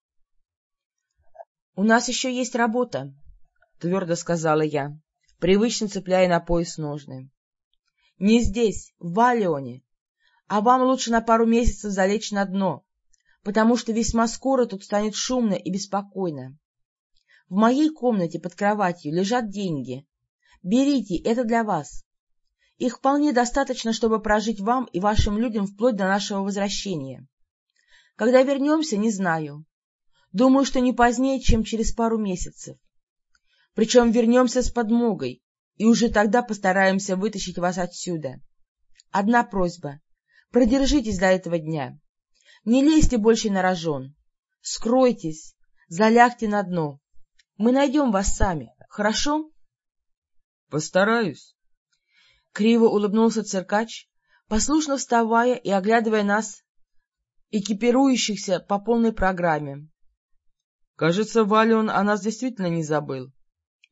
У нас еще есть работа, — твердо сказала я, привычно цепляя на пояс ножны. — Не здесь, в Валионе, а вам лучше на пару месяцев залечь на дно, потому что весьма скоро тут станет шумно и беспокойно. В моей комнате под кроватью лежат деньги. Берите, это для вас. Их вполне достаточно, чтобы прожить вам и вашим людям вплоть до нашего возвращения. Когда вернемся, не знаю. Думаю, что не позднее, чем через пару месяцев. Причем вернемся с подмогой, и уже тогда постараемся вытащить вас отсюда. Одна просьба. Продержитесь до этого дня. Не лезьте больше на рожон. Скройтесь, залягте на дно. Мы найдем вас сами, хорошо? — Постараюсь. Криво улыбнулся циркач, послушно вставая и оглядывая нас, экипирующихся по полной программе. Кажется, Валион о нас действительно не забыл.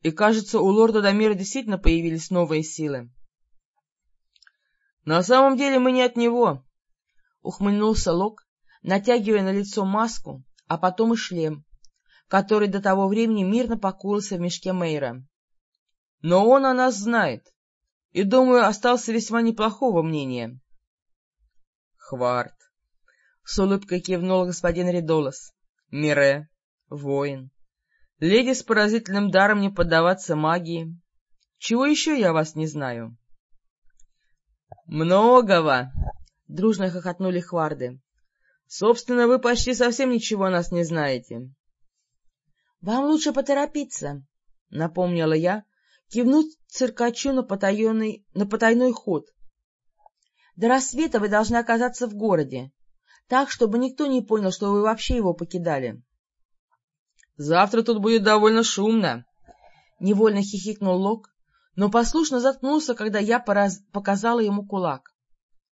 И, кажется, у лорда Дамира действительно появились новые силы. — На самом деле мы не от него, — ухмыльнулся Лок, натягивая на лицо маску, а потом и шлем, который до того времени мирно покоился в мешке Мейра. — Но он о нас знает, и, думаю, остался весьма неплохого мнения. — Хварт, — с улыбкой кивнул господин Ридолос, — Мире, воин. Леди с поразительным даром не поддаваться магии. Чего еще я вас не знаю? — Многого! — дружно хохотнули хварды. — Собственно, вы почти совсем ничего о нас не знаете. — Вам лучше поторопиться, — напомнила я, кивнуть циркачу на, потаенный, на потайной ход. — До рассвета вы должны оказаться в городе, так, чтобы никто не понял, что вы вообще его покидали. — Завтра тут будет довольно шумно. Невольно хихикнул Лок, но послушно заткнулся, когда я пораз... показала ему кулак.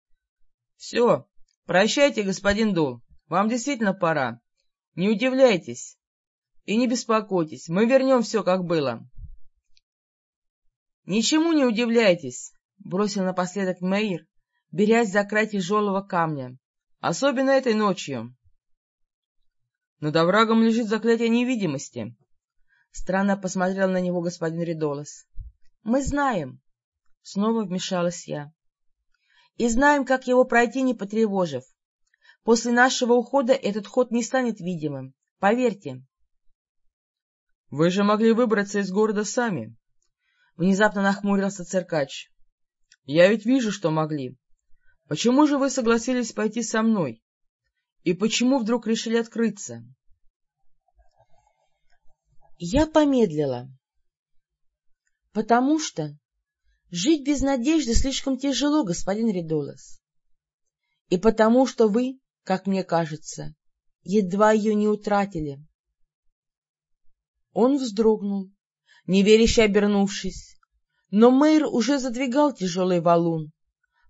— Все, прощайте, господин Дул, вам действительно пора. Не удивляйтесь и не беспокойтесь, мы вернем все, как было. — Ничему не удивляйтесь, — бросил напоследок Мейер, берясь за край тяжелого камня, — особенно этой ночью. Над оврагом лежит заклятие невидимости. Странно посмотрел на него господин Ридолос. — Мы знаем, — снова вмешалась я. — И знаем, как его пройти, не потревожив. После нашего ухода этот ход не станет видимым, поверьте. — Вы же могли выбраться из города сами. Внезапно нахмурился циркач. — Я ведь вижу, что могли. Почему же вы согласились пойти со мной? И почему вдруг решили открыться? Я помедлила. — Потому что жить без надежды слишком тяжело, господин Ридолос. И потому что вы, как мне кажется, едва ее не утратили. Он вздрогнул, неверяще обернувшись, но мэр уже задвигал тяжелый валун,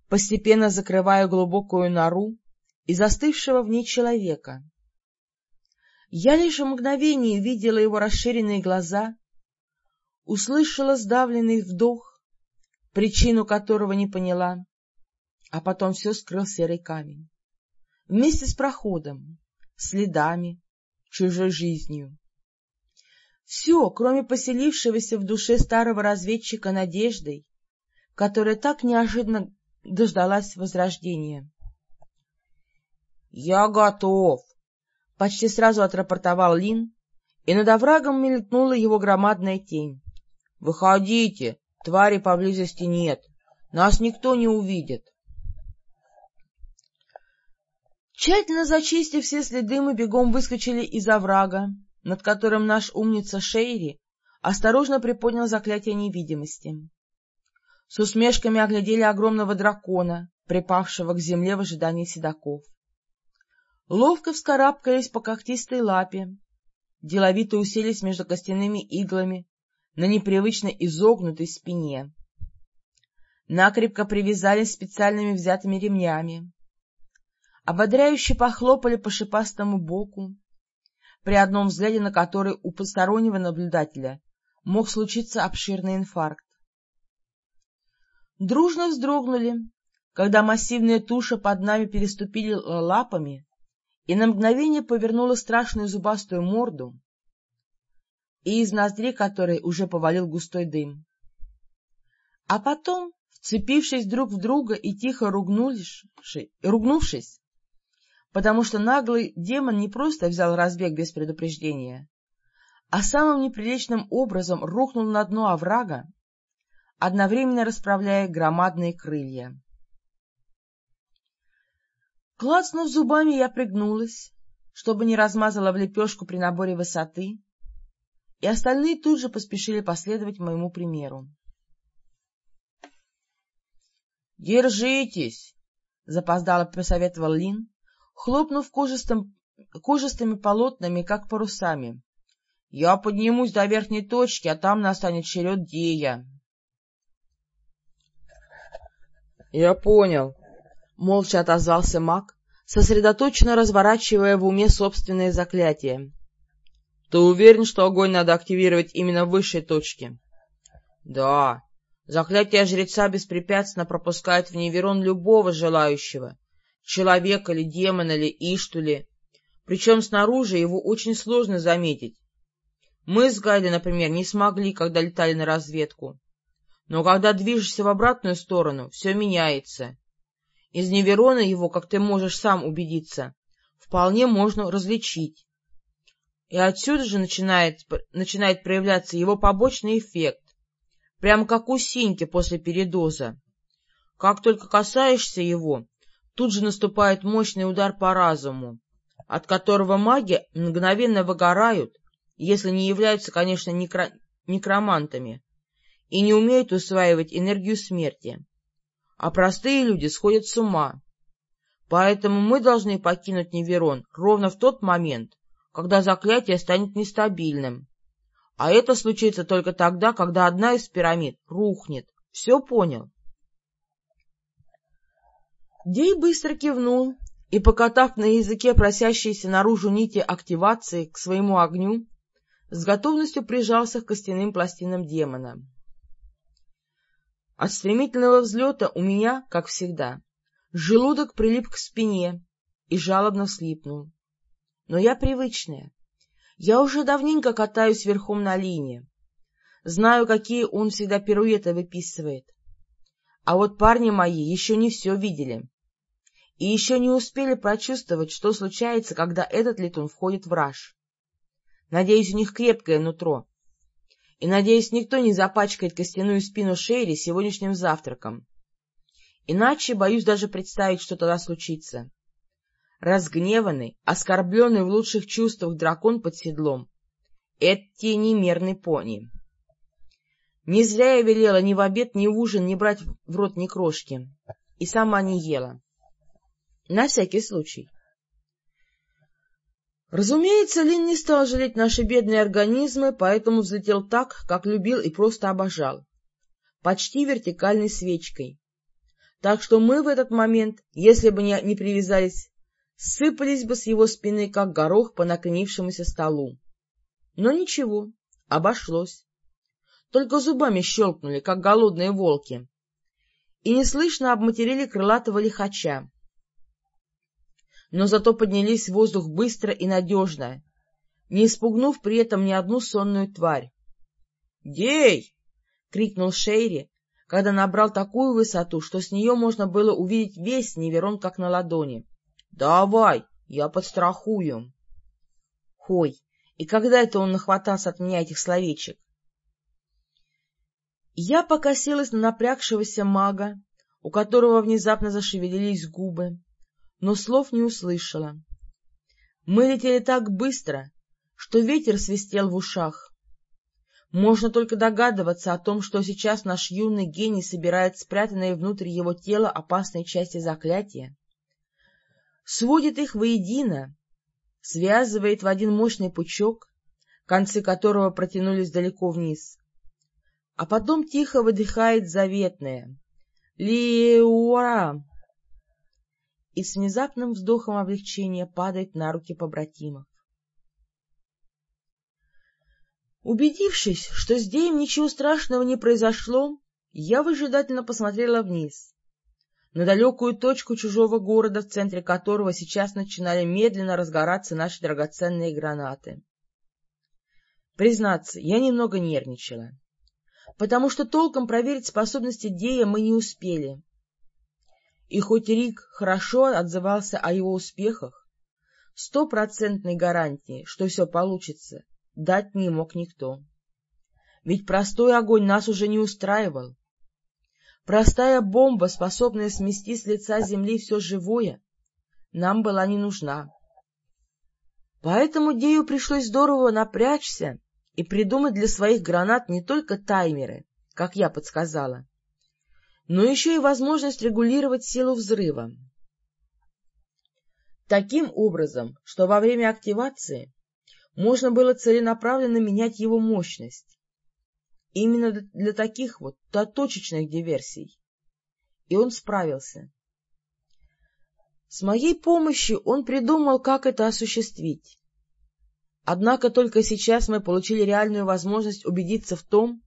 постепенно закрывая глубокую нору, и застывшего в ней человека. Я лишь в мгновение видела его расширенные глаза, услышала сдавленный вдох, причину которого не поняла, а потом все скрыл серый камень. Вместе с проходом, следами, чужой жизнью. Все, кроме поселившегося в душе старого разведчика надеждой, которая так неожиданно дождалась возрождения. — Я готов! — почти сразу отрапортовал Лин, и над оврагом мелькнула его громадная тень. — Выходите, твари поблизости нет, нас никто не увидит. Тщательно зачистив все следы, мы бегом выскочили из оврага, над которым наш умница Шейри осторожно приподнял заклятие невидимости. С усмешками оглядели огромного дракона, припавшего к земле в ожидании седаков ловко вскарабкались по когтистой лапе, деловито уселись между костяными иглами на непривычно изогнутой спине. Накрепко привязались специальными взятыми ремнями. Ободряюще похлопали по шипастому боку, при одном взгляде на который у постороннего наблюдателя мог случиться обширный инфаркт. Дружно вздрогнули, когда массивная туша под нами переступили лапами и на мгновение повернула страшную зубастую морду, и из ноздри которой уже повалил густой дым. А потом, вцепившись друг в друга и тихо ругнувшись, потому что наглый демон не просто взял разбег без предупреждения, а самым неприличным образом рухнул на дно оврага, одновременно расправляя громадные крылья. Клацнув зубами, я пригнулась, чтобы не размазала в лепешку при наборе высоты, и остальные тут же поспешили последовать моему примеру. «Держитесь!» — запоздало посоветовал Лин, хлопнув кожистым, кожистыми полотнами, как парусами. «Я поднимусь до верхней точки, а там настанет черед Дея». «Я понял», Молча отозвался маг, сосредоточенно разворачивая в уме собственное заклятие. — Ты уверен, что огонь надо активировать именно в высшей точке? — Да. Заклятие жреца беспрепятственно пропускает в Неверон любого желающего, человека ли, демона ли, ишту Причем снаружи его очень сложно заметить. Мы с Гайдой, например, не смогли, когда летали на разведку. Но когда движешься в обратную сторону, все меняется. Из Неверона его, как ты можешь сам убедиться, вполне можно различить. И отсюда же начинает, начинает проявляться его побочный эффект, прямо как у синьки после передоза. Как только касаешься его, тут же наступает мощный удар по разуму, от которого маги мгновенно выгорают, если не являются, конечно, некро... некромантами, и не умеют усваивать энергию смерти а простые люди сходят с ума. Поэтому мы должны покинуть Неверон ровно в тот момент, когда заклятие станет нестабильным, А это случится только тогда, когда одна из пирамид рухнет. Все понял? Дей быстро кивнул и, покатав на языке просящиеся наружу нити активации к своему огню, с готовностью прижался к костяным пластинам демона. От стремительного взлета у меня, как всегда, желудок прилип к спине и жалобно слипнул. Но я привычная. Я уже давненько катаюсь верхом на линии. Знаю, какие он всегда пируэты выписывает. А вот парни мои еще не все видели. И еще не успели прочувствовать, что случается, когда этот летун входит в раж. Надеюсь, у них крепкое нутро. И, надеюсь, никто не запачкает костяную спину Шейри сегодняшним завтраком. Иначе, боюсь даже представить, что тогда случится. Разгневанный, оскорбленный в лучших чувствах дракон под седлом — это немерный пони. Не зря я велела ни в обед, ни в ужин не брать в рот ни крошки. И сама не ела. На всякий случай. Разумеется, Лин не стал жалеть наши бедные организмы, поэтому взлетел так, как любил и просто обожал. Почти вертикальной свечкой. Так что мы в этот момент, если бы не, привязались, сыпались бы с его спины, как горох по накренившемуся столу. Но ничего, обошлось только зубами щелкнули, как голодные волки, и неслышно обматерили крылатого лихача. Но зато поднялись в воздух быстро и надежно, не испугнув при этом ни одну сонную тварь. «Дей!» — крикнул Шейри, когда набрал такую высоту, что с нее можно было увидеть весь Неверон как на ладони. — Давай, я подстрахую. Хой, и когда это он нахватался от меня этих словечек? Я покосилась на напрягшегося мага, у которого внезапно зашевелились губы, но слов не услышала. Мы летели так быстро, что ветер свистел в ушах. Можно только догадываться о том, что сейчас наш юный гений собирает спрятанные внутрь его тела опасные части заклятия, сводит их воедино, связывает в один мощный пучок, концы которого протянулись далеко вниз, а потом тихо выдыхает заветное «Лиура!» И с внезапным вздохом облегчения падает на руки побратимов. Убедившись, что с Деем ничего страшного не произошло, я выжидательно посмотрела вниз, на далекую точку чужого города, в центре которого сейчас начинали медленно разгораться наши драгоценные гранаты. Признаться, я немного нервничала потому что толком проверить способности Дея мы не успели. И хоть Рик хорошо отзывался о его успехах, стопроцентной гарантии, что все получится, дать не мог никто. Ведь простой огонь нас уже не устраивал. Простая бомба, способная смести с лица земли все живое, нам была не нужна. Поэтому Дею пришлось здорово напрячься и придумать для своих гранат не только таймеры, как я подсказала, но еще и возможность регулировать силу взрыва. Таким образом, что во время активации можно было целенаправленно менять его мощность. Именно для таких вот точечных диверсий. И он справился. С моей помощью он придумал, как это осуществить. Однако только сейчас мы получили реальную возможность убедиться в том,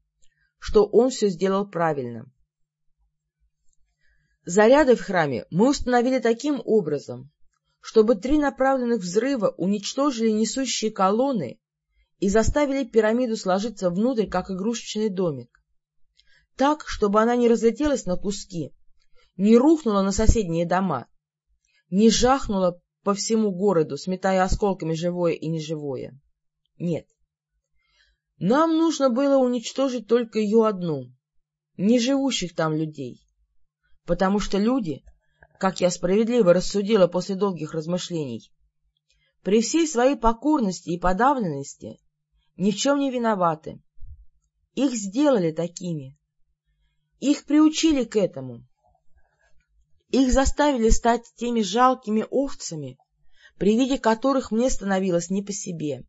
что он все сделал правильно. Заряды в храме мы установили таким образом, чтобы три направленных взрыва уничтожили несущие колонны и заставили пирамиду сложиться внутрь, как игрушечный домик. Так, чтобы она не разлетелась на куски, не рухнула на соседние дома, не жахнула по всему городу, сметая осколками живое и неживое. Нет. Нам нужно было уничтожить только ее одну, не живущих там людей. Потому что люди, как я справедливо рассудила после долгих размышлений, при всей своей покорности и подавленности ни в чем не виноваты. Их сделали такими. Их приучили к этому. Их заставили стать теми жалкими овцами, при виде которых мне становилось не по себе.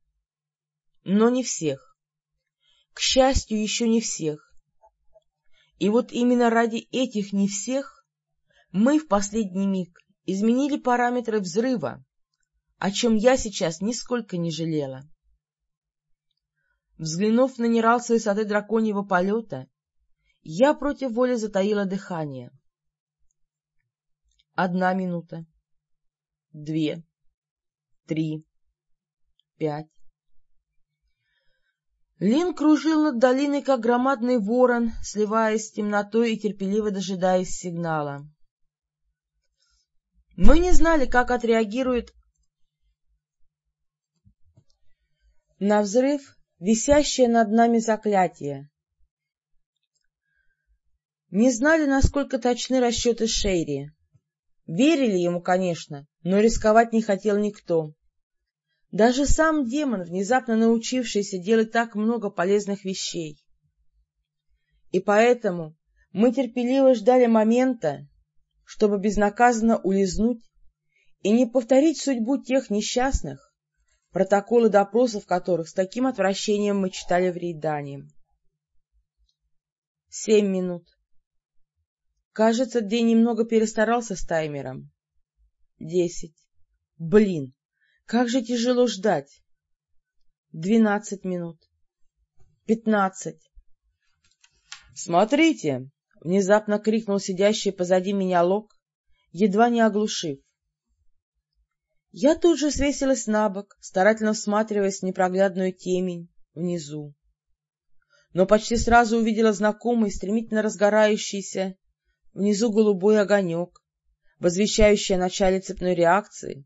Но не всех. К счастью, еще не всех. И вот именно ради этих не всех мы в последний миг изменили параметры взрыва, о чем я сейчас нисколько не жалела. Взглянув на Нерал с высоты драконьего полета, я против воли затаила дыхание. Одна минута, две, три, пять. Лин кружил над долиной, как громадный ворон, сливаясь с темнотой и терпеливо дожидаясь сигнала. Мы не знали, как отреагирует на взрыв висящее над нами заклятие. Не знали, насколько точны расчеты Шейри. Верили ему, конечно, но рисковать не хотел никто. Даже сам демон, внезапно научившийся делать так много полезных вещей. И поэтому мы терпеливо ждали момента, чтобы безнаказанно улизнуть и не повторить судьбу тех несчастных, протоколы допросов которых с таким отвращением мы читали в Рейдане. Семь минут. Кажется, день немного перестарался с таймером. Десять. Блин, как же тяжело ждать. Двенадцать минут. Пятнадцать. «Смотрите!» — внезапно крикнул сидящий позади меня Лок, едва не оглушив. Я тут же свесилась на бок, старательно всматриваясь в непроглядную темень внизу. Но почти сразу увидела знакомый, стремительно разгорающийся внизу голубой огонек, возвещающий о начале цепной реакции,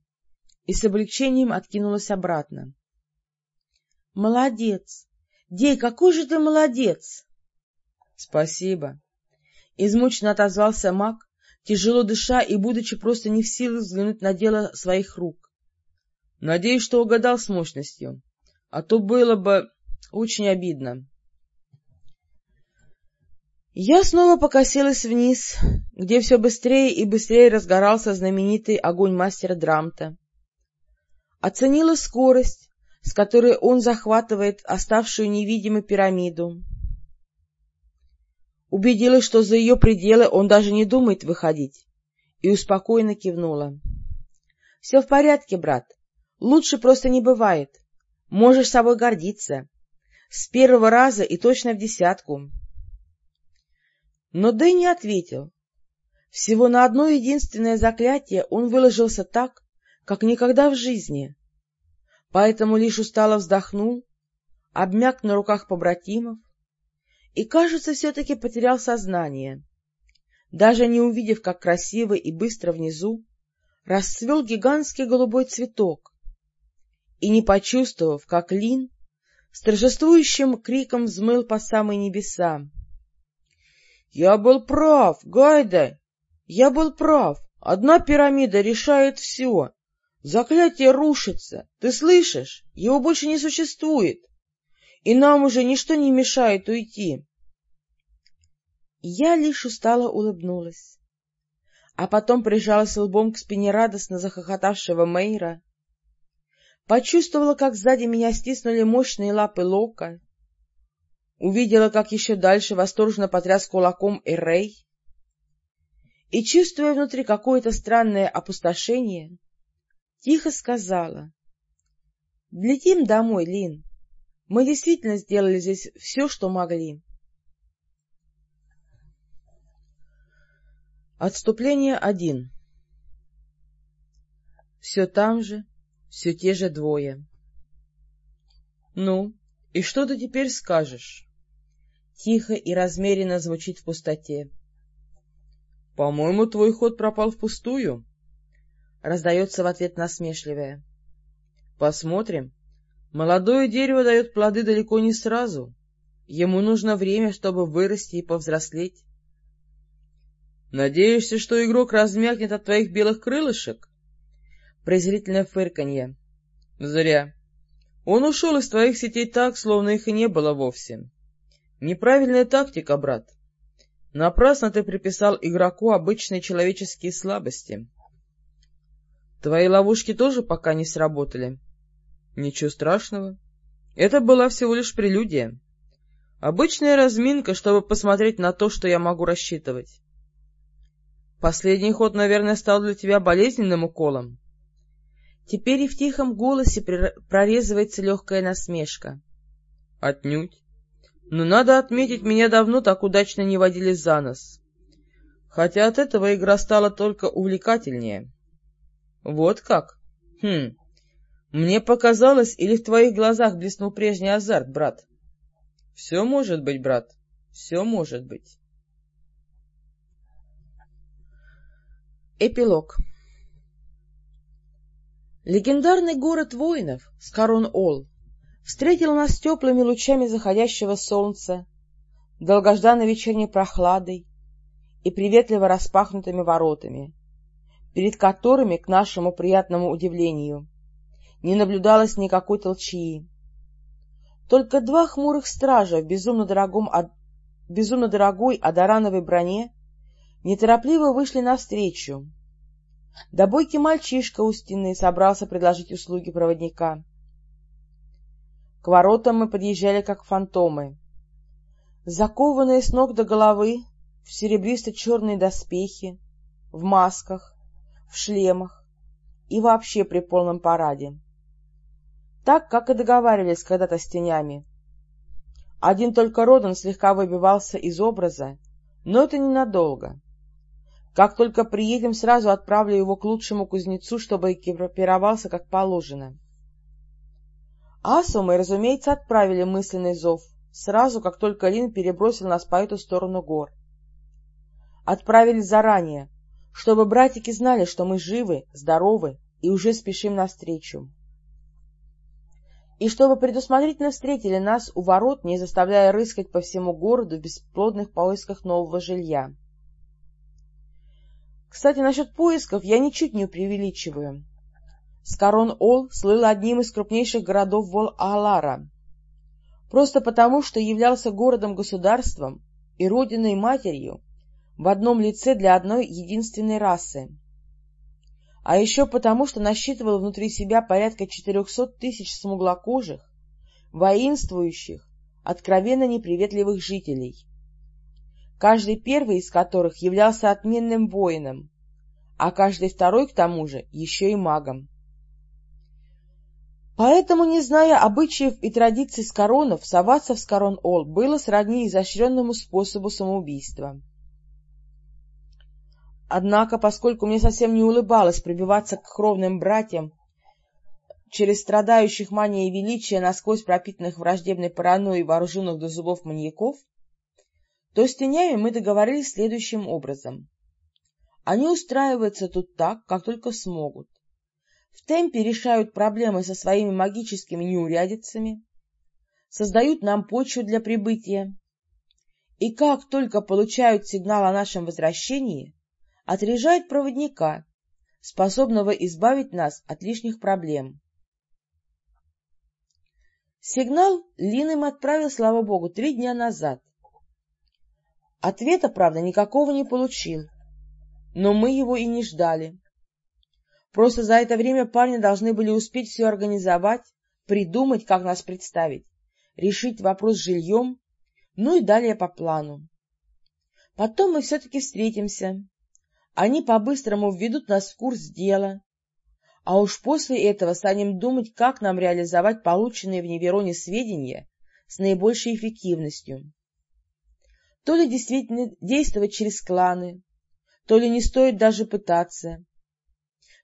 и с облегчением откинулась обратно. — Молодец! Дей, какой же ты молодец! — Спасибо! — измученно отозвался маг, тяжело дыша и будучи просто не в силах взглянуть на дело своих рук. — Надеюсь, что угадал с мощностью, а то было бы очень обидно. Я снова покосилась вниз, где все быстрее и быстрее разгорался знаменитый огонь мастера Драмта. Оценила скорость, с которой он захватывает оставшую невидимой пирамиду, убедилась, что за ее пределы он даже не думает выходить, и успокоенно кивнула. — Все в порядке, брат. Лучше просто не бывает. Можешь собой гордиться. С первого раза и точно в десятку. Но Дэй не ответил. Всего на одно единственное заклятие он выложился так, как никогда в жизни. Поэтому лишь устало вздохнул, обмяк на руках побратимов, и, кажется, все-таки потерял сознание, даже не увидев, как красиво и быстро внизу расцвел гигантский голубой цветок, и не почувствовав, как Лин с торжествующим криком взмыл по самые небеса. — Я был прав, Гайда! Я был прав! Одна пирамида решает все! Заклятие рушится! Ты слышишь? Его больше не существует! и нам уже ничто не мешает уйти. Я лишь устало улыбнулась, а потом прижалась лбом к спине радостно захохотавшего Мейра, почувствовала, как сзади меня стиснули мощные лапы Лока, увидела, как еще дальше восторженно потряс кулаком Эрей, и, чувствуя внутри какое-то странное опустошение, тихо сказала — Летим домой, Лин. Мы действительно сделали здесь все, что могли. Отступление один. Все там же, все те же двое. — Ну, и что ты теперь скажешь? Тихо и размеренно звучит в пустоте. — По-моему, твой ход пропал впустую. Раздается в ответ насмешливая. — Посмотрим, Молодое дерево дает плоды далеко не сразу. Ему нужно время, чтобы вырасти и повзрослеть. Надеешься, что игрок размякнет от твоих белых крылышек? Презрительное фырканье. Зря. Он ушел из твоих сетей так, словно их и не было вовсе. Неправильная тактика, брат. Напрасно ты приписал игроку обычные человеческие слабости. Твои ловушки тоже пока не сработали. Ничего страшного. Это была всего лишь прелюдия. — Обычная разминка, чтобы посмотреть на то, что я могу рассчитывать. Последний ход, наверное, стал для тебя болезненным уколом. Теперь и в тихом голосе прорезывается легкая насмешка. — Отнюдь. Но надо отметить, меня давно так удачно не водили за нос. Хотя от этого игра стала только увлекательнее. — Вот как? Хм. Мне показалось, или в твоих глазах блеснул прежний азарт, брат? — Все может быть, брат, все может быть. Эпилог Легендарный город воинов, Скарон-Ол, встретил нас теплыми лучами заходящего солнца, долгожданной вечерней прохладой и приветливо распахнутыми воротами, перед которыми, к нашему приятному удивлению, не наблюдалось никакой толчии. Только два хмурых стража в безумно, дорогом, безумно дорогой адорановой броне неторопливо вышли навстречу. Да мальчишка у стены собрался предложить услуги проводника. К воротам мы подъезжали, как фантомы. Закованные с ног до головы в серебристо-черные доспехи, в масках, в шлемах и вообще при полном параде. Так, как и договаривались когда-то с тенями. Один только Родан слегка выбивался из образа, но это ненадолго. Как только приедем, сразу отправлю его к лучшему кузнецу, чтобы экипировался как положено. Асу мы, разумеется, отправили мысленный зов, сразу, как только Лин перебросил нас по эту сторону гор. Отправили заранее, чтобы братики знали, что мы живы, здоровы и уже спешим навстречу. И чтобы предусмотрительно встретили нас у ворот, не заставляя рыскать по всему городу в бесплодных поисках нового жилья. Кстати, насчет поисков я ничуть не преувеличиваю. Скарон-Ол слыл одним из крупнейших городов Вол-Алара, просто потому, что являлся городом-государством и родиной-матерью в одном лице для одной единственной расы. А еще потому, что насчитывал внутри себя порядка четырехсот тысяч смуглокожих, воинствующих, откровенно неприветливых жителей каждый первый из которых являлся отменным воином, а каждый второй, к тому же, еще и магом. Поэтому, не зная обычаев и традиций скоронов, соваться в Скорон-Ол было сродни изощренному способу самоубийства. Однако, поскольку мне совсем не улыбалось прибиваться к кровным братьям через страдающих манией величия, насквозь пропитанных враждебной паранойей вооруженных до зубов маньяков, то с тенями мы договорились следующим образом. Они устраиваются тут так, как только смогут. В темпе решают проблемы со своими магическими неурядицами, создают нам почву для прибытия, и как только получают сигнал о нашем возвращении, отряжают проводника, способного избавить нас от лишних проблем. Сигнал Лин им отправил, слава богу, три дня назад, Ответа, правда, никакого не получил, но мы его и не ждали. Просто за это время парни должны были успеть все организовать, придумать, как нас представить, решить вопрос с жильем, ну и далее по плану. Потом мы все-таки встретимся. Они по-быстрому введут нас в курс дела, а уж после этого станем думать, как нам реализовать полученные в Невероне сведения с наибольшей эффективностью. То ли действительно действовать через кланы, то ли не стоит даже пытаться,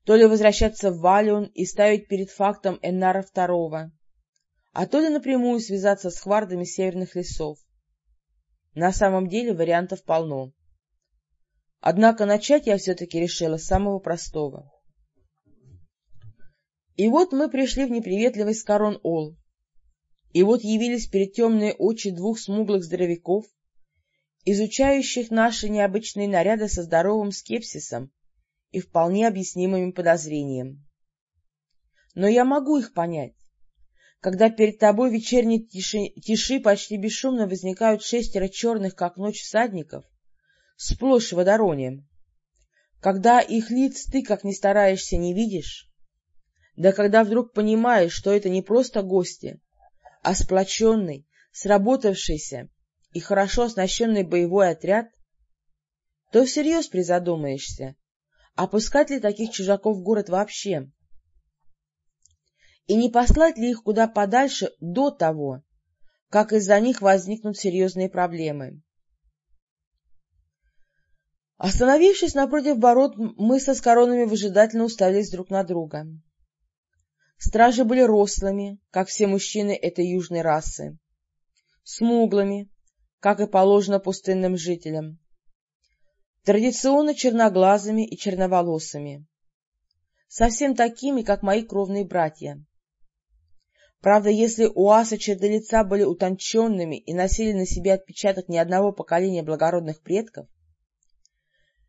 то ли возвращаться в Валион и ставить перед фактом Эннара Второго, а то ли напрямую связаться с хвардами северных лесов. На самом деле вариантов полно. Однако начать я все-таки решила с самого простого. И вот мы пришли в неприветливый Скарон-Ол, и вот явились перед темные очи двух смуглых здоровяков, изучающих наши необычные наряды со здоровым скепсисом и вполне объяснимым подозрением. Но я могу их понять. Когда перед тобой вечерней тиши, тиши почти бесшумно возникают шестеро черных, как ночь, всадников, сплошь в когда их лиц ты, как ни стараешься, не видишь, да когда вдруг понимаешь, что это не просто гости, а сплоченный, сработавшийся и хорошо оснащенный боевой отряд, то всерьез призадумаешься, опускать ли таких чужаков в город вообще, и не послать ли их куда подальше до того, как из-за них возникнут серьезные проблемы. Остановившись напротив ворот, мы со скоронами выжидательно уставились друг на друга. Стражи были рослыми, как все мужчины этой южной расы, смуглыми, как и положено пустынным жителям, традиционно черноглазыми и черноволосыми, совсем такими, как мои кровные братья. Правда, если у аса черты лица были утонченными и носили на себе отпечаток ни одного поколения благородных предков,